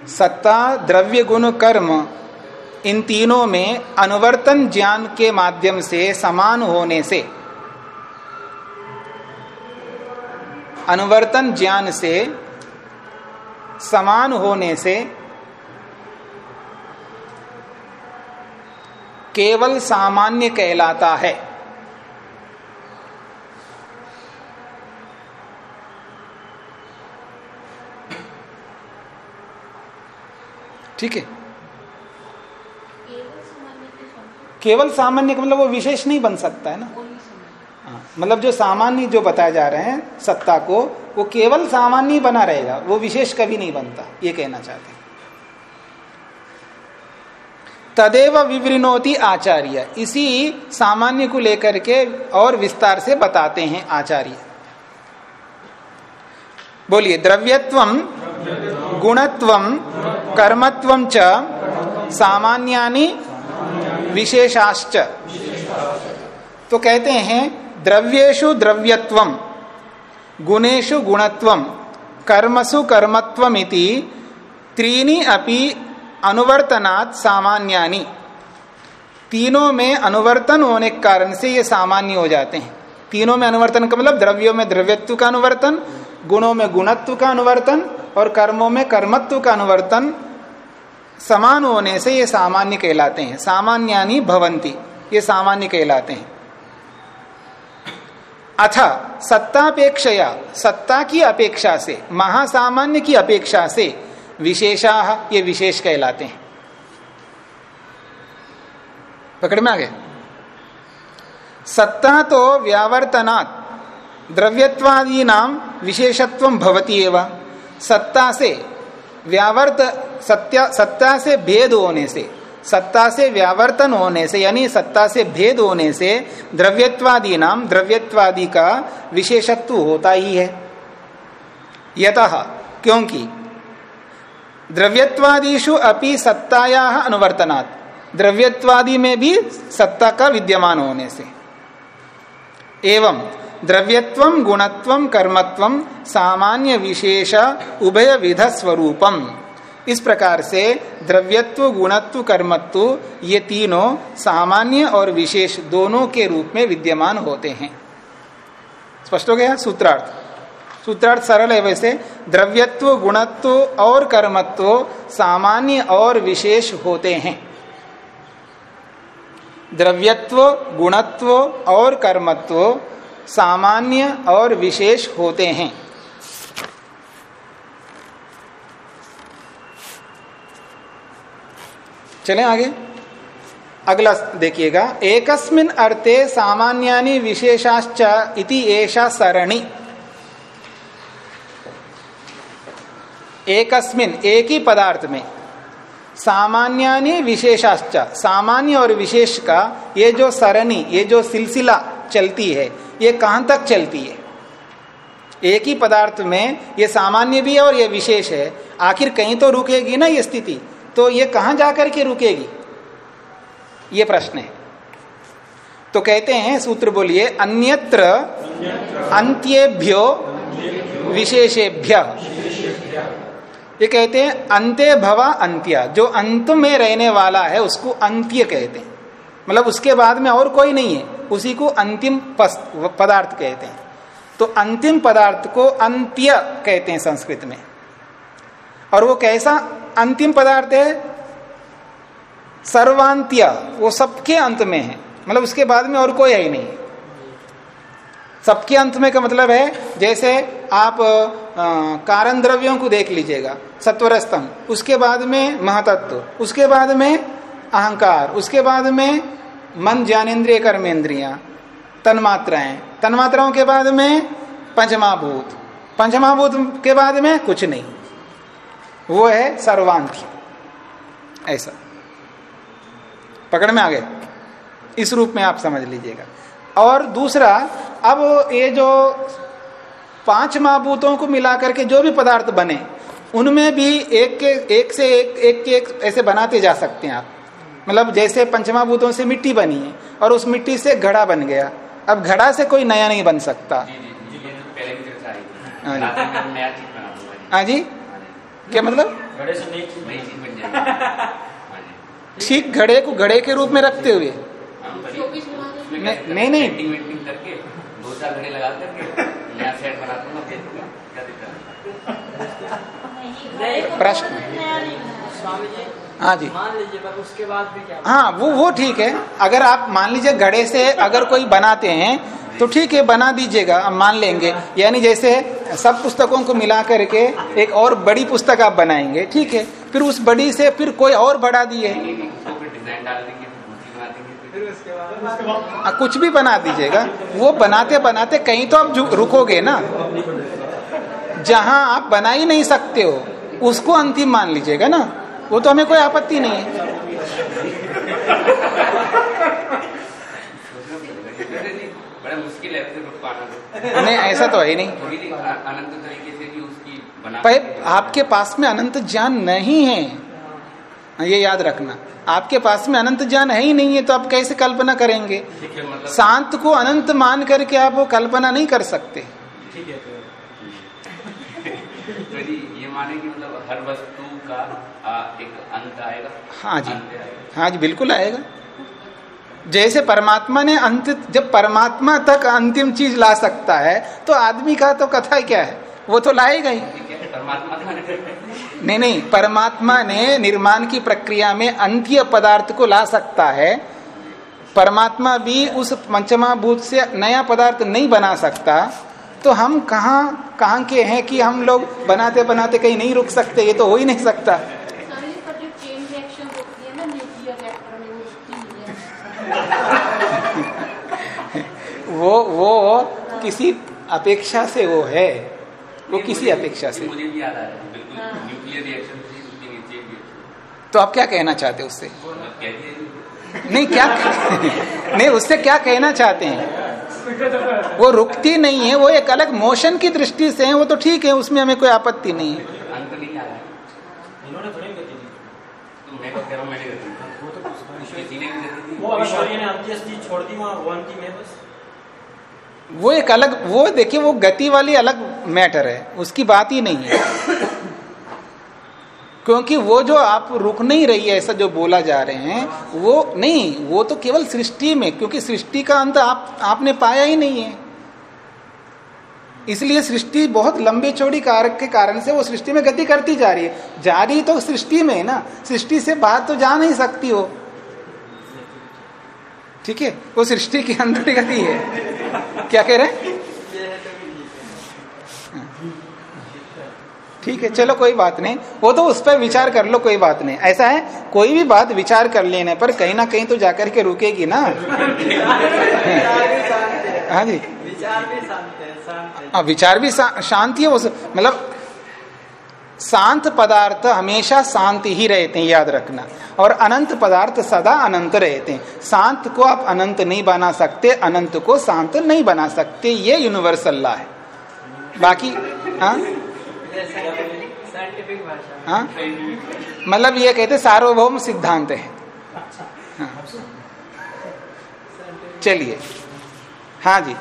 सत्ता, द्रव्य गुण कर्म, इन तीनों में अनुवर्तन ज्ञान के माध्यम से समान होने से, अनुवर्तन ज्ञान से समान होने से केवल सामान्य कहलाता है। ठीक है? केवल सामान्य के मतलब वो विशेष नहीं बन सकता है ना? मतलब जो सामान्य जो बताए जा रहे हैं सत्ता को, वो केवल सामान्य बना रहेगा, वो विशेष कभी नहीं बनता, ये कहना चाहते हैं। तदेव विवृणोति आचार्य, इसी सामान्य को लेकर के और विस्तार से बताते हैं आचार्य। बोलिए, द्रव्यत्व गुणत्वम कर्मत्व च, सामान्यानि विशेषाश्च। तो कहते हैं द्रव्येशु द्रव्यत्वम गुणेशु गुणत्वम, कर्मसु कर्मत्वम इति त्रीनी अपि अनुवर्तनात् सामान्यानि। तीनों में अनुवर्तन होने के कारण से ये सामान्य हो जाते हैं। तीनों में अनुवर्तन का मतलब द्रव्यों में द्रव्यत्व का अनुवर्तन, गुणों में गुणत्व का अनुवर्तन और कर्मों में कर्मत्व का अनुवर्तन समान होने से ये सामान्य कहलाते हैं। सामान्यानि भवंती ये सामान्य कहलाते हैं। अथ सत्तापेक्षया, सत्ता की अपेक्षा से, महासामान्य की अपेक्षा से विशेषा ये विशेष कहलाते हैं। पकड़ में आ गए। सत्ता तो व्यावर्तनात् द्रव्यत्वादी नाम विशेषत्व भवती एवं। सत्ता से व्यावर्त, सत्या, सत्ता से भेद होने से सत्ता से व्यावर्तन होने से, यानी सत्ता से भेद होने से द्रव्यत्वादी नाम द्रव्यत्वादी का विशेषत्व होता ही है। यत, क्योंकि द्रव्यत्वादिशु अपि सत्ताया अनुवर्तनात्, द्रव्यत्वादि में भी सत्ता का विद्यमान होने से। एवं द्रव्यत्व, गुणत्व, कर्मत्व सामान्य विशेष उभय विध स्वरूपम इस प्रकार से द्रव्यत्व, गुणत्व, कर्मत्व ये तीनों सामान्य और विशेष दोनों के रूप में विद्यमान होते हैं। स्पष्ट हो गया सूत्रार्थ? सूत्रार्थ सरल है वैसे। द्रव्यत्व, गुणत्व और कर्मत्व सामान्य और विशेष होते हैं। द्रव्यत्व, गुणत्व और कर्मत्व सामान्य और विशेष होते हैं। चलें आगे। अगला देखिएगा। एकस्मिन अर्थे सामान्यानि विशेषाश्च इति एषा सरणी। एकस्मिन एक ही पदार्थ में सामान्यानि विशेषाश्च, सामान्य और विशेष का ये जो सरणी, ये जो सिलसिला चलती है, ये कहाँ तक चलती है? एक ही पदार्थ में ये सामान्य भी है और ये विशेष है। आखिर कहीं तो रुकेगी ना ये स्थिति? तो ये कहाँ जाकर के रुकेगी? ये प्रश्न है। तो कहते हैं, सूत्र बोलिए, अन्यत्र अंत्येभ्यो विशेषेभ्य। ये कहते हैं, अंत्य भवा अंत्य। जो अंत में रहने वाला है, उसको अंत्य कहते हैं। मतलब उसके बाद में और कोई नहीं है, उसी को अंतिम पदार्थ कहते हैं। तो अंतिम पदार्थ को अंत्य कहते हैं संस्कृत में। और वो कैसा अंतिम पदार्थ है सर्वांत्य। वो सबके अंत में है। मतलब उसके बाद में और कोई है ही नहीं। सबके अंत में का मतलब है, जैसे आप कारण द्रव्यों को देख लीजिएगा सत्वर स्तंभ उसके बाद में महातत्व, उसके बाद में अहंकार, उसके बाद में मन ज्ञानेन्द्रिय कर्मेंद्रिया तन्मात्राएँ। तन्मात्राओं के बाद में पंचमाभूत। पंचमाभूत के बाद में कुछ नहीं। वो है सर्वांत्य ऐसा। पकड़ में आ गए? इस रूप में आप समझ लीजिएगा। और दूसरा अब ये जो पाँच महाभूतों को मिलाकर के जो भी पदार्थ बने उनमें भी एक के एक से एक एक के एक ऐसे बनाते जा सकते हैं आप। मतलब जैसे पंचमाभूतों से मिट्टी बनी है और उस मिट्टी से घड़ा बन गया। अब घड़ा से कोई नया नहीं बन सकता। हाँ जी। हाँ जी। क्या मतलब? जाएगी। ठीक घड़े को घड़े के रूप में रखते हुए? नहीं नहीं करके दो चार घड़े लगा करके प्रश्न। स्वामी जी हाँ जी। मान लीजिए पर उसके बाद भी क्या हाँ वो वो ठीक है। अगर आप मान लीजिए घड़े से अगर कोई बनाते हैं तो ठीक है बना दीजिएगा हम मान लेंगे। यानी जैसे सब पुस्तकों को मिला करके एक और बड़ी पुस्तक आप बनाएँगे ठीक है। फिर उस बड़ी से फिर कोई और बढ़ा दिए। आ, कुछ भी बना दीजिएगा। वो बनाते बनाते कहीं तो आप रुकोगे ना। जहाँ आप बना ही नहीं सकते हो उसको अंतिम मान लीजिएगा ना। वो तो हमें कोई आपत्ति नहीं है। नहीं ऐसा तो है ही नहीं। अनंत तरीके से भी उसकी पर आपके पास में अनंत ज्ञान नहीं है। हाँ, ये याद रखना। आपके पास में अनंत ज्ञान है ही नहीं है तो आप कैसे कल्पना करेंगे? मतलब शांत को अनंत मान करके आप वो कल्पना नहीं कर सकते। ठीक है तो तो ये माने कि मतलब हर वस्तु का एक अंत आएगा। हाँ जी। हाँ जी बिल्कुल आएगा। जैसे परमात्मा ने अंत जब परमात्मा तक अंतिम चीज़ ला सकता है तो आदमी का तो कथा क्या है? वो तो लाएगा ही। परमात्मा नहीं। नहीं परमात्मा ने निर्माण की प्रक्रिया में अंत्य पदार्थ को ला सकता है। परमात्मा भी उस पंचमा भूत से नया पदार्थ नहीं बना सकता। तो हम कहाँ कहाँ के हैं कि हम लोग बनाते बनाते कहीं नहीं रुक सकते? ये तो हो ही नहीं सकता सारी पर जो चेन रिएक्शन होती है ना न्यूक्लियर रिएक्टर में वो रुकती नहीं है वो वो किसी अपेक्षा से वो है। वो किसी अपेक्षा से। मुझे भी याद आ रहा है। बिल्कुल न्यूक्लियर रिएक्शन उसके नीचे तो आप क्या कहना चाहते हैं उससे? है नहीं। क्या नहीं उससे क्या कहना चाहते हैं? वो रुकती नहीं है वो एक अलग मोशन की दृष्टि से है वो तो ठीक है उसमें हमें कोई आपत्ति नहीं है। वो छोड़ एक अलग, वो देखिए, वो गति वाली अलग मैटर है, उसकी बात ही नहीं है। क्योंकि वो जो आप रुक नहीं रही है, ऐसा जो बोला जा रहे हैं, वो नहीं, वो तो केवल सृष्टि में, क्योंकि सृष्टि का अंत आप, आपने पाया ही नहीं है। इसलिए सृष्टि बहुत लंबे चौड़ी कारक के कारण से वो सृष्टि में गति करती जा रही है। जा रही तो सृष्टि में है ना, सृष्टि से बाहर तो जा नहीं सकती हो। ठीक है? वो सृष्टि के अंदर गति है। क्या कह रहे ठीक है चलो कोई बात नहीं। वो तो उस पर विचार कर लो कोई बात नहीं। ऐसा है कोई भी बात विचार कर लेने पर कहीं ना कहीं तो जाकर के रुकेगी ना। है जी। विचार भी शांत है शांत है। विचार भी शा- शांति उस मतलब शांत पदार्थ हमेशा शांत ही रहते हैं याद रखना। और अनंत पदार्थ सदा अनंत रहते हैं। शांत को आप अनंत नहीं बना सकते अनंत को शांत नहीं बना सकते ये यूनिवर्सल लॉ है। बाकी हाँ? हाँ? मतलब ये कहते सार्वभौम सिद्धांत है। हाँ। चलिए। हाँ जी।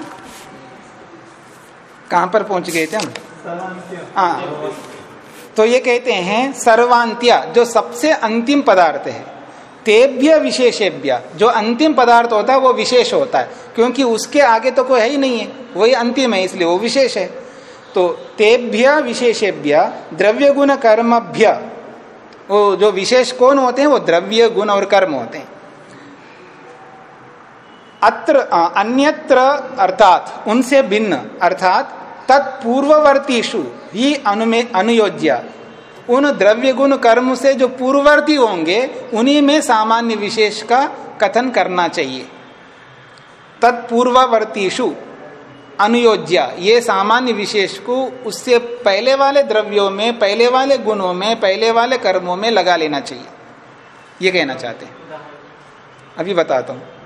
कहाँ पर पहुँच गए थे हम? हाँ। तो ये कहते हैं सर्वांत्या, जो सबसे अंतिम पदार्थ है। तेभ्य विशेषेभ्य, जो अंतिम पदार्थ होता है, वो विशेष होता है। क्योंकि उसके आगे तो कोई है ही नहीं है, वही अंतिम है, इसलिए वो विशेष है। तो तेभ्य विशेषेभ्य द्रव्य गुण कर्मभ्य, वो जो विशेष कौन होते हैं, वो द्रव्य गुण और कर्म होते हैं। अत्र अन्यत्र अर्थात, उनसे भिन्न, अर्थात तत्पूर्ववर्तीषु, ही अनुमे, अनुयोज्य। उन द्रव्य गुण कर्म से जो पूर्ववर्ती होंगे, उन्हीं में सामान्य विशेष का कथन करना चाहिए। तत्पूर्ववर्तीषु, अनुयोज्य, ये सामान्य विशेष को उससे पहले वाले द्रव्यों में, पहले वाले गुणों में, पहले वाले कर्मों में लगा लेना चाहिए। ये कहना चाहते हैं। अभी बताता हूँ।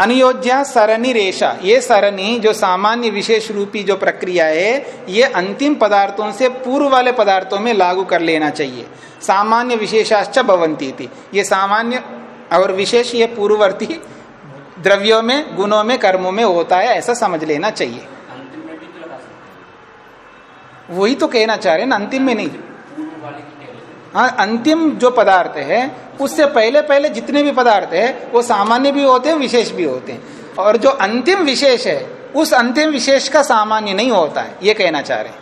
अनुयोज्या सरणी रेशा ये सरणी जो सामान्य विशेष रूपी जो प्रक्रिया है ये अंतिम पदार्थों से पूर्व वाले पदार्थों में लागू कर लेना चाहिए। सामान्य विशेषाश्च भवंती थी ये सामान्य और विशेष ये पूर्ववर्ती द्रव्यों में गुणों में कर्मों में होता है ऐसा समझ लेना चाहिए। तो वही तो कहना चाह रहे हैं ना अंतिम में नहीं हैं पूर्व वाले की कह रहे थे हाँ अंतिम जो पदार्थ है उससे पहले पहले जितने भी पदार्थ है वो सामान्य भी होते हैं विशेष भी होते हैं। और जो अंतिम विशेष है उस अंतिम विशेष का सामान्य नहीं होता है ये कहना चाह रहे हैं।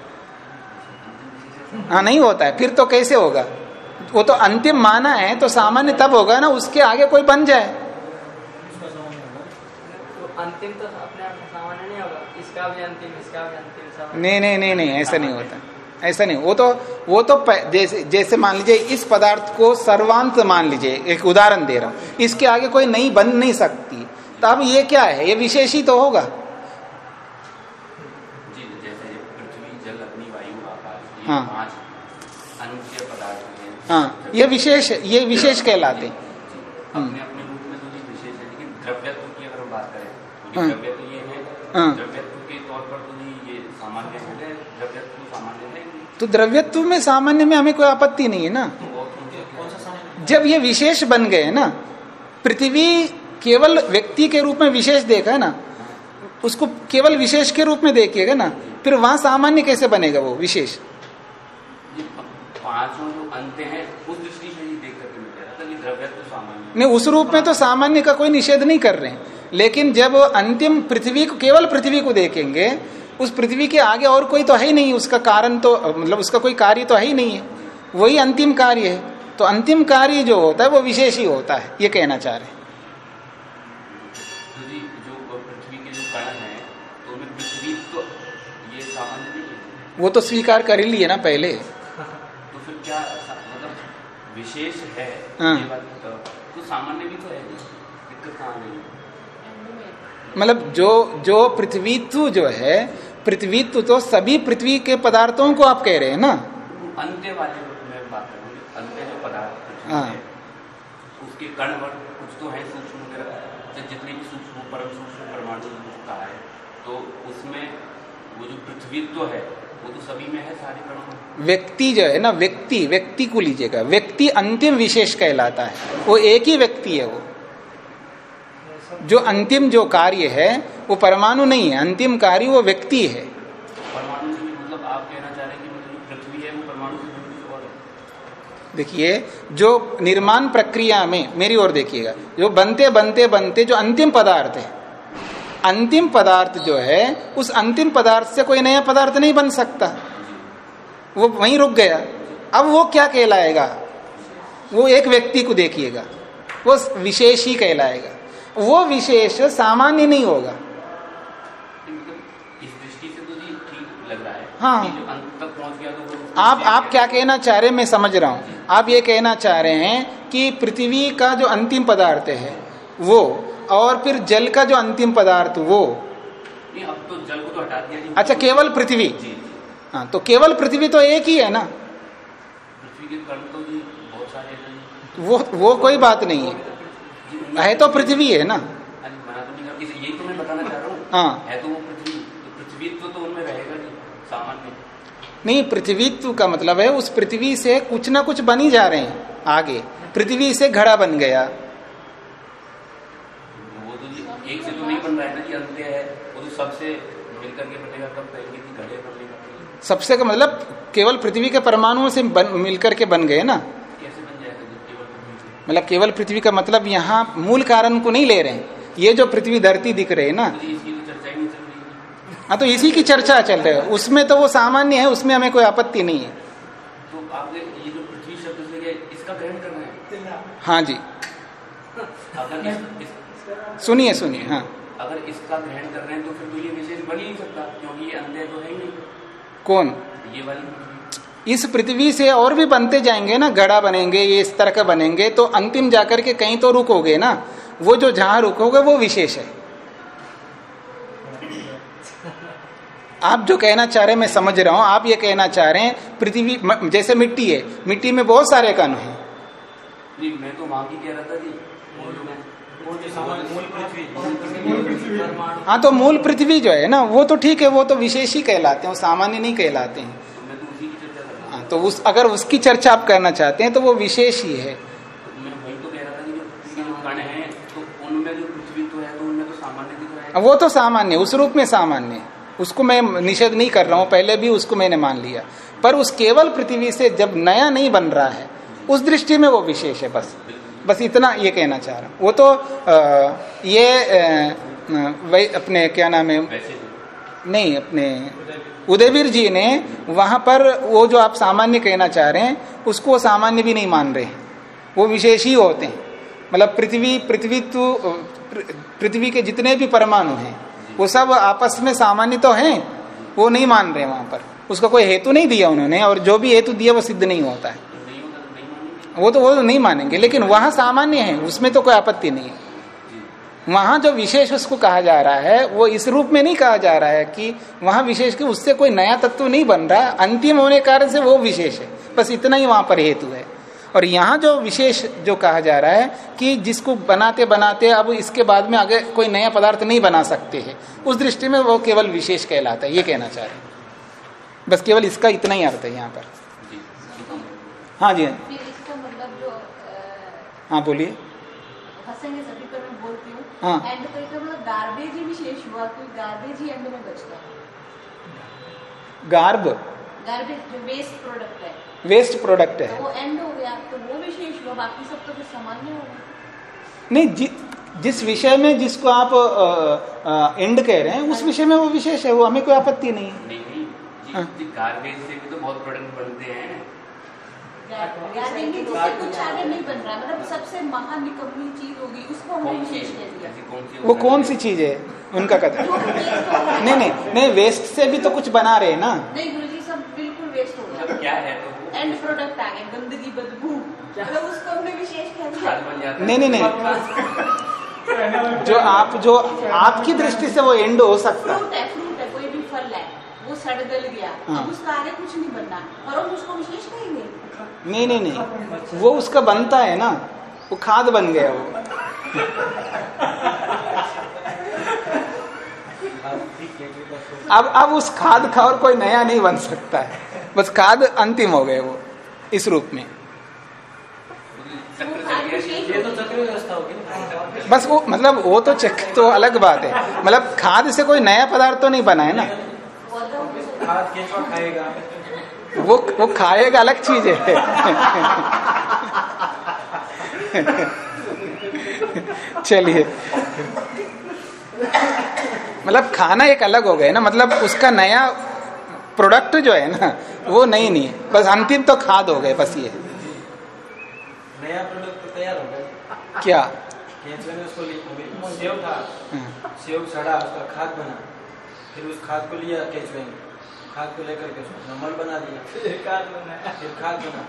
हाँ नहीं होता है फिर तो कैसे होगा? वो तो अंतिम माना है तो सामान्य तब होगा ना उसके आगे कोई बन जाए। तो अंतिम तो अपने आप सामान्य नहीं होगा? इसका भी अंतिम इसका भी अंतिम नहीं नहीं नहीं नहीं ऐसा नहीं होता। ऐसा नहीं वो तो वो तो जैसे जैसे मान लीजिए इस पदार्थ को सर्वांत मान लीजिए एक उदाहरण दे रहा हूँ इसके आगे कोई नई बन नहीं सकती तो अब ये क्या है ये विशेष ही तो होगा ये हाँ। हैं ये विशेष ये विशेष कहलाते हैं अपने अपने रूप में तो विशेष है लेकिन द्रव्यत्व की अगर हम बात करें तो हाँ। ये ये है हाँ। द्रव्यत्व के तौर पर तो ये ये सामान्य है द्रव्यत्व सामान्य है तो द्रव्यत्व में सामान्य में हमें कोई आपत्ति नहीं है ना? जब ये विशेष बन गए ना पृथ्वी केवल व्यक्ति के रूप में विशेष देखा है ना उसको केवल विशेष के रूप में देखिएगा ना फिर वहाँ सामान्य कैसे बनेगा वो विशेष? पाँचों जो अंत हैं उस दृष्टि से ही देख करके मैं कह रहा था कि द्रव्यत्व सामान्य नहीं उस रूप में तो सामान्य का कोई निषेध नहीं कर रहे हैं। लेकिन जब अंतिम पृथ्वी को केवल पृथ्वी को देखेंगे उस पृथ्वी के आगे और कोई तो है ही नहीं उसका कारण तो मतलब उसका कोई कार्य तो है ही नहीं है। वही अंतिम कार्य है। तो अंतिम कार्य जो होता है वो विशेष ही होता है ये कहना चाह रहे हैं। तो जी जो पृथ्वी के जो कण हैं तो तो ये सामान्य नहीं वो तो स्वीकार कर ही लिए ना पहले। तो फिर क्या मतलब विशेष है? हाँ। ये बात तो, तो सामान्य भी तो है दिक्कत कहाँ नहीं है? मतलब जो जो पृथ्वीत्व जो है पृथ्वीत्व तो सभी पृथ्वी के पदार्थों को आप कह रहे हैं ना? अंत्य वाले में बात करूँ अंत्य जो पदार्थ हाँ। उसके कण कुछ तो है सूक्ष्म तो जितने भी सूक्ष्म परम सूक्ष्म परमाणु कहा है तो उसमें वो जो पृथ्वीत्व है वो तो सभी में है सारे कणों व्यक्ति जो है ना व्यक्ति व्यक्ति को लीजिएगा। व्यक्ति अंतिम विशेष कहलाता है। वो एक ही व्यक्ति है वो। जो अंतिम जो कार्य है वो परमाणु नहीं है। अंतिम कार्य वो व्यक्ति है। मतलब आप कहना चाह रहे हैं कि मतलब है है। देखिए जो निर्माण प्रक्रिया में मेरी ओर देखिएगा जो बनते बनते बनते जो अंतिम पदार्थ है अंतिम पदार्थ जो है उस अंतिम पदार्थ से कोई नया पदार्थ नहीं बन सकता। वो वहीं रुक गया। अब वो क्या कहलाएगा? वो एक व्यक्ति को देखिएगा। वो विशेष ही कहलाएगा। वो विशेष सामान्य नहीं होगा। इस दृष्टि से तो ठीक लग रहा है। हाँ। अंत तक पहुँच गया तो आप आप क्या कहना चाह रहे मैं समझ रहा हूँ। आप ये कहना चाह रहे हैं कि पृथ्वी का जो अंतिम पदार्थ है वो और फिर जल का जो अंतिम पदार्थ वो। नहीं अब तो जल को तो हटा दिया अच्छा केवल पृथ्वी? हाँ तो केवल पृथ्वी तो एक ही है ना? पृथ्वी के कर्ण तो बहुत सारे वो वो कोई बात नहीं है। है तो पृथ्वी है ना? तो यही तो मैं बताना चाह रहा हूँ। हाँ। है तो वो पृथ्वी पृथ्वीत्व उनमें रहेगा जी सामान्य। नहीं पृथ्वीत्व का मतलब है उस पृथ्वी से कुछ ना कुछ बनी जा रहे हैं आगे। पृथ्वी से घड़ा बन गया। वो तो एक से तो नहीं बन रहा है ना अंत्य है वो तो सबसे मिलकर के बनेगा कब कहेंगे कि घड़े बनेगा सबसे का मतलब केवल पृथ्वी के परमाणुओं से बन, मिलकर के बन गए ना कैसे बन जाएगा जी केवल पृथ्वी से मतलब केवल पृथ्वी का मतलब यहाँ मूल कारण को नहीं ले रहे हैं। ये जो पृथ्वी धरती दिख रहे हैं ना। तो ही तो इसी की चर्चा चल रही है। उसमें तो वो सामान्य है उसमें हमें कोई आपत्ति नहीं है। तो आप ये जो पृथ्वी शब्द से इसका ग्रहण करना है? हाँ जी। सुनिए सुनिए हाँ। अगर इसका ग्रहण कर रहे हैं तो फिर तो ये विशेष बन ही नहीं सकता क्योंकि ये अंत्य तो है ही नहीं। कौन? ये वाली इस पृथ्वी से और भी बनते जाएँगे ना गड़ा बनेंगे ये इस तरह का बनेंगे तो अंतिम जाकर के कहीं तो रुकोगे ना। वो जो जहाँ रुकोगे वो विशेष है। आप जो कहना चाह रहे हैं मैं समझ रहा हूँ आप ये कहना चाह रहे हैं पृथ्वी जैसे मिट्टी है मिट्टी में बहुत सारे कण हैं। जी मैं तो वहाँ की कह रहा था जी मूल में मूल जो सामान्य मूल पृथ्वी। परमाणु। हाँ तो मूल पृथ्वी जो है ना वो तो ठीक है वो तो विशेष ही कहलाते हैं वो सामान्य नहीं कहलाते हैं तो मैं तो उसी की चर्चा कर रहा हाँ तो उस अगर उसकी चर्चा आप करना चाहते हैं तो वो विशेष ही है। तो कह रहा था कि जो पृथ्वी के जो कण हैं तो उनमें जो पृथ्वी तो है तो उनमें तो सामान्य दिख रहा है। वो तो सामान्य उस रूप में सामान्य उसको मैं निषेध नहीं कर रहा हूँ पहले भी उसको मैंने मान लिया। पर उस केवल पृथ्वी से जब नया नहीं बन रहा है उस दृष्टि में वो विशेष है बस। बस इतना ये कहना चाह रहा हूँ। वो तो आ, ये आ, वही अपने क्या नाम है? नहीं अपने उदयवीर जी ने वहाँ पर वो जो आप सामान्य कहना चाह रहे हैं, उसको सामान्य भी नहीं मान रहे। वो विशेष ही होते हैं। मतलब पृथ्वी पृथ्वी तो पृथ्वी के जितने भी परमाणु हैं, वो सब आपस में सामान्य तो हैं, वो नहीं मान रहे वहाँ पर। उसका कोई हेतु नहीं दिया उन्होंने, और जो भी हेतु दिया वो सिद्ध नहीं होता है। वो तो वो तो नहीं मानेंगे, लेकिन वहाँ सामान्य है, उसमें तो कोई आपत्ति नहीं है। वहाँ जो विशेष उसको कहा जा रहा है वो इस रूप में नहीं कहा जा रहा है कि वहाँ विशेष कि उससे कोई नया तत्व नहीं बन रहा अंतिम होने के कारण से वो विशेष है। बस इतना ही वहाँ पर हेतु है। और यहाँ जो विशेष जो कहा जा रहा है कि जिसको बनाते बनाते अब इसके बाद में आगे कोई नया पदार्थ नहीं बना सकते हैं उस दृष्टि में वो केवल विशेष कहलाता है ये कहना चाह रहे हैं। बस केवल इसका इतना ही अर्थ है यहाँ पर। हाँ जी। मतलब हाँ बोलिए। हूँ। हाँ। एंड पर का मतलब गार्बेज ही विशेष हुआ तो गार्बेज ही एंड में बचता है गार्ब गार्बेज जो वेस्ट प्रोडक्ट है। वेस्ट प्रोडक्ट तो वो एंड हो गया तो वो विशेष हुआ बाकी सब तो फिर सामान्य हो गया। नहीं जि, जिस विषय में जिसको आप आ, आ, एंड कह रहे हैं उस विषय में वो विशेष है वो हमें कोई आपत्ति नहीं। है नहीं नहीं हाँ। गार्बेज से भी तो बहुत प्रोडक्ट बनते हैं। कुछ आगे नहीं बन रहा मतलब सबसे महान चीज़ होगी उसको हमने विशेष कह दिया। ऐसी कौन सी वो कौन सी चीज़ है? उनका कथन गया। नहीं नहीं नहीं वेस्ट से भी तो कुछ बना रहे हैं ना। नहीं गुरु जी सब बिल्कुल वेस्ट हो मतलब गया क्या है तो एंड प्रोडक्ट आ गए गंदगी बदबू। तो उसको हमने विशेष कह दिया। है। नहीं नहीं नहीं। जो आप जो आपकी दृष्टि से वो एंड हो सकता। है फ्रूट है फ्रूट है कोई भी फल है वो सड़ गल गया। हाँ। अब उसका आगे कुछ नहीं बनना। और हम उसको विशेष कहेंगे? नहीं नहीं नहीं। वो उसका बनता है ना। वो खाद बन गया वो। अब अब उस खाद का और कोई नया नहीं बन सकता है। बस खाद अंतिम हो गए वो इस रूप में। चक्र तो चक्र बस वो मतलब वो तो चेक तो अलग बात है। मतलब खाद से कोई नया पदार्थ तो नहीं बना है ना। खाएगा। वो वो खाएगा अलग चीज़ है। चलिए। मतलब खाना एक अलग हो गया ना मतलब उसका नया प्रोडक्ट जो है ना वो नहीं नहीं है। बस अंतिम तो खाद हो गए बस ये। नया प्रोडक्ट तो तैयार हो गया। क्या? उसको सेव था। हाँ, सेव सड़ा उसका खाद बना। फिर उस खाद को लिया केंचुए ने खाद को लेकर के मल बना दिया। फिर खाद फिर खाद बना।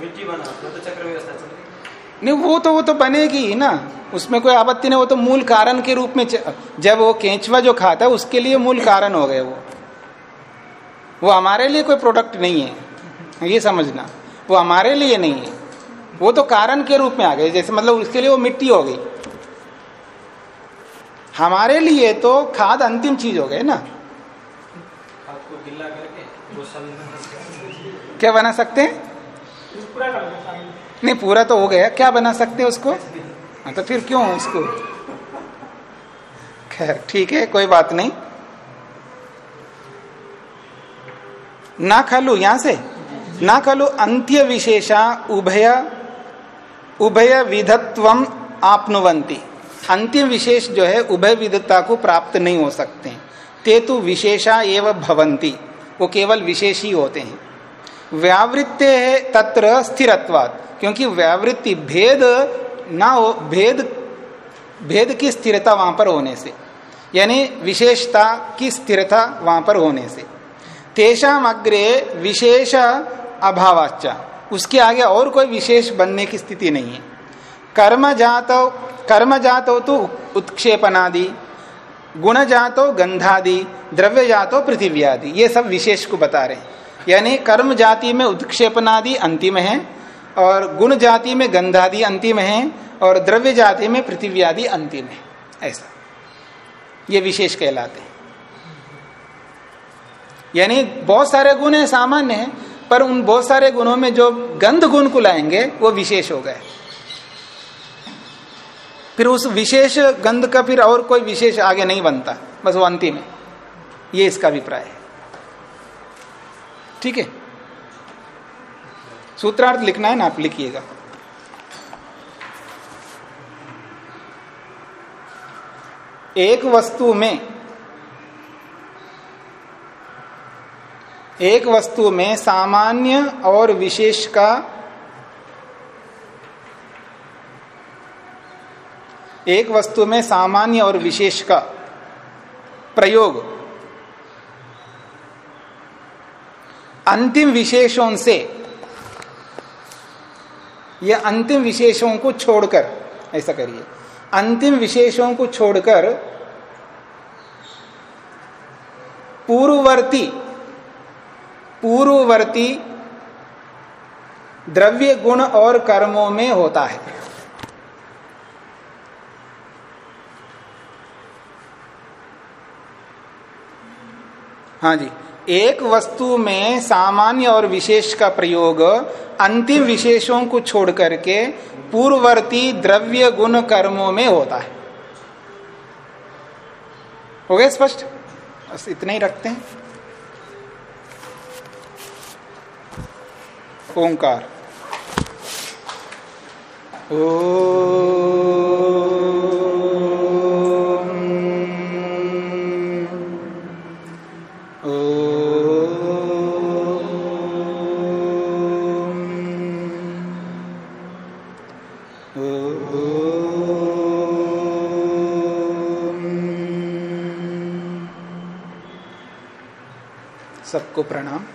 मिट्टी बना तो, तो चक्र व्यवस्था चल रही। नहीं वो तो वो तो बनेगी ही ना। उसमें कोई आपत्ति नहीं वो तो मूल कारण के रूप में जब वो केंचवा जो खाता है उसके लिए मूल कारण हो गए वो। वो हमारे लिए कोई प्रोडक्ट नहीं है। ये समझना। वो हमारे लिए नहीं है। वो तो कारण के रूप में आ गए जैसे मतलब उसके लिए वो मिट्टी हो गई। हमारे लिए तो खाद अंतिम चीज़ हो गए ना। गिल्ला करके क्या बना सकते हैं? पूरा कर नहीं पूरा तो हो गया। क्या बना सकते हैं उसको? हाँ, तो फिर क्यों उसको? खैर ठीक है कोई बात नहीं। ना खलु यहाँ से? ना खलु अंत्य विशेषा उभय उभय विधत्वम आपनुवंती अंतिम विशेष जो है उभय विधता को प्राप्त नहीं हो सकते। ते तो विशेषा एवं भवंती वो केवल विशेष ही होते हैं। व्यावृत्ते है तत्र स्थिरत्वाद क्योंकि व्यावृत्ति भेद ना हो, भेद भेद की स्थिरता वहाँ पर होने से, यानी विशेषता की स्थिरता वहाँ पर होने से। तेषाम अग्रे विशेष अभावाचा उसके आगे और कोई विशेष बनने की स्थिति नहीं है। कर्म जातो कर्म जातो तो उत्क्षेपनादि गुण जातो गंधादि द्रव्य जातो पृथ्वी आदि ये सब विशेष को बता रहे हैं। यानी कर्म जाति में उत्क्षेपनादि अंतिम है और गुण जाति में गंधादि अंतिम है और द्रव्य जाति में पृथ्वी आदि अंतिम है। ऐसा। ये विशेष कहलाते यानी बहुत सारे गुण है, सामान्य है, पर उन बहुत सारे गुणों में जो गंध गुण को लाएँगे, वो विशेष हो गए। फिर उस विशेष गंध का फिर और कोई विशेष आगे नहीं बनता, बस वो अंतिम है। ये इसका अभिप्राय है। ठीक है? सूत्रार्थ लिखना है ना, आप लिखिएगा। एक वस्तु में, एक वस्तु में सामान्य और विशेष का एक वस्तु में सामान्य और विशेष का प्रयोग। अंतिम विशेषों से यह अंतिम विशेषों को छोड़कर, ऐसा करिए, अंतिम विशेषों को छोड़कर पूर्ववर्ती पूर्ववर्ती द्रव्य गुण और कर्मों में होता है। हाँ जी। एक वस्तु में सामान्य और विशेष का प्रयोग अंतिम विशेषों को छोड़ करके पूर्ववर्ती द्रव्य गुण कर्मों में होता है। हो गया स्पष्ट? बस इतने ही रखते हैं। ओंकार। सबको प्रणाम।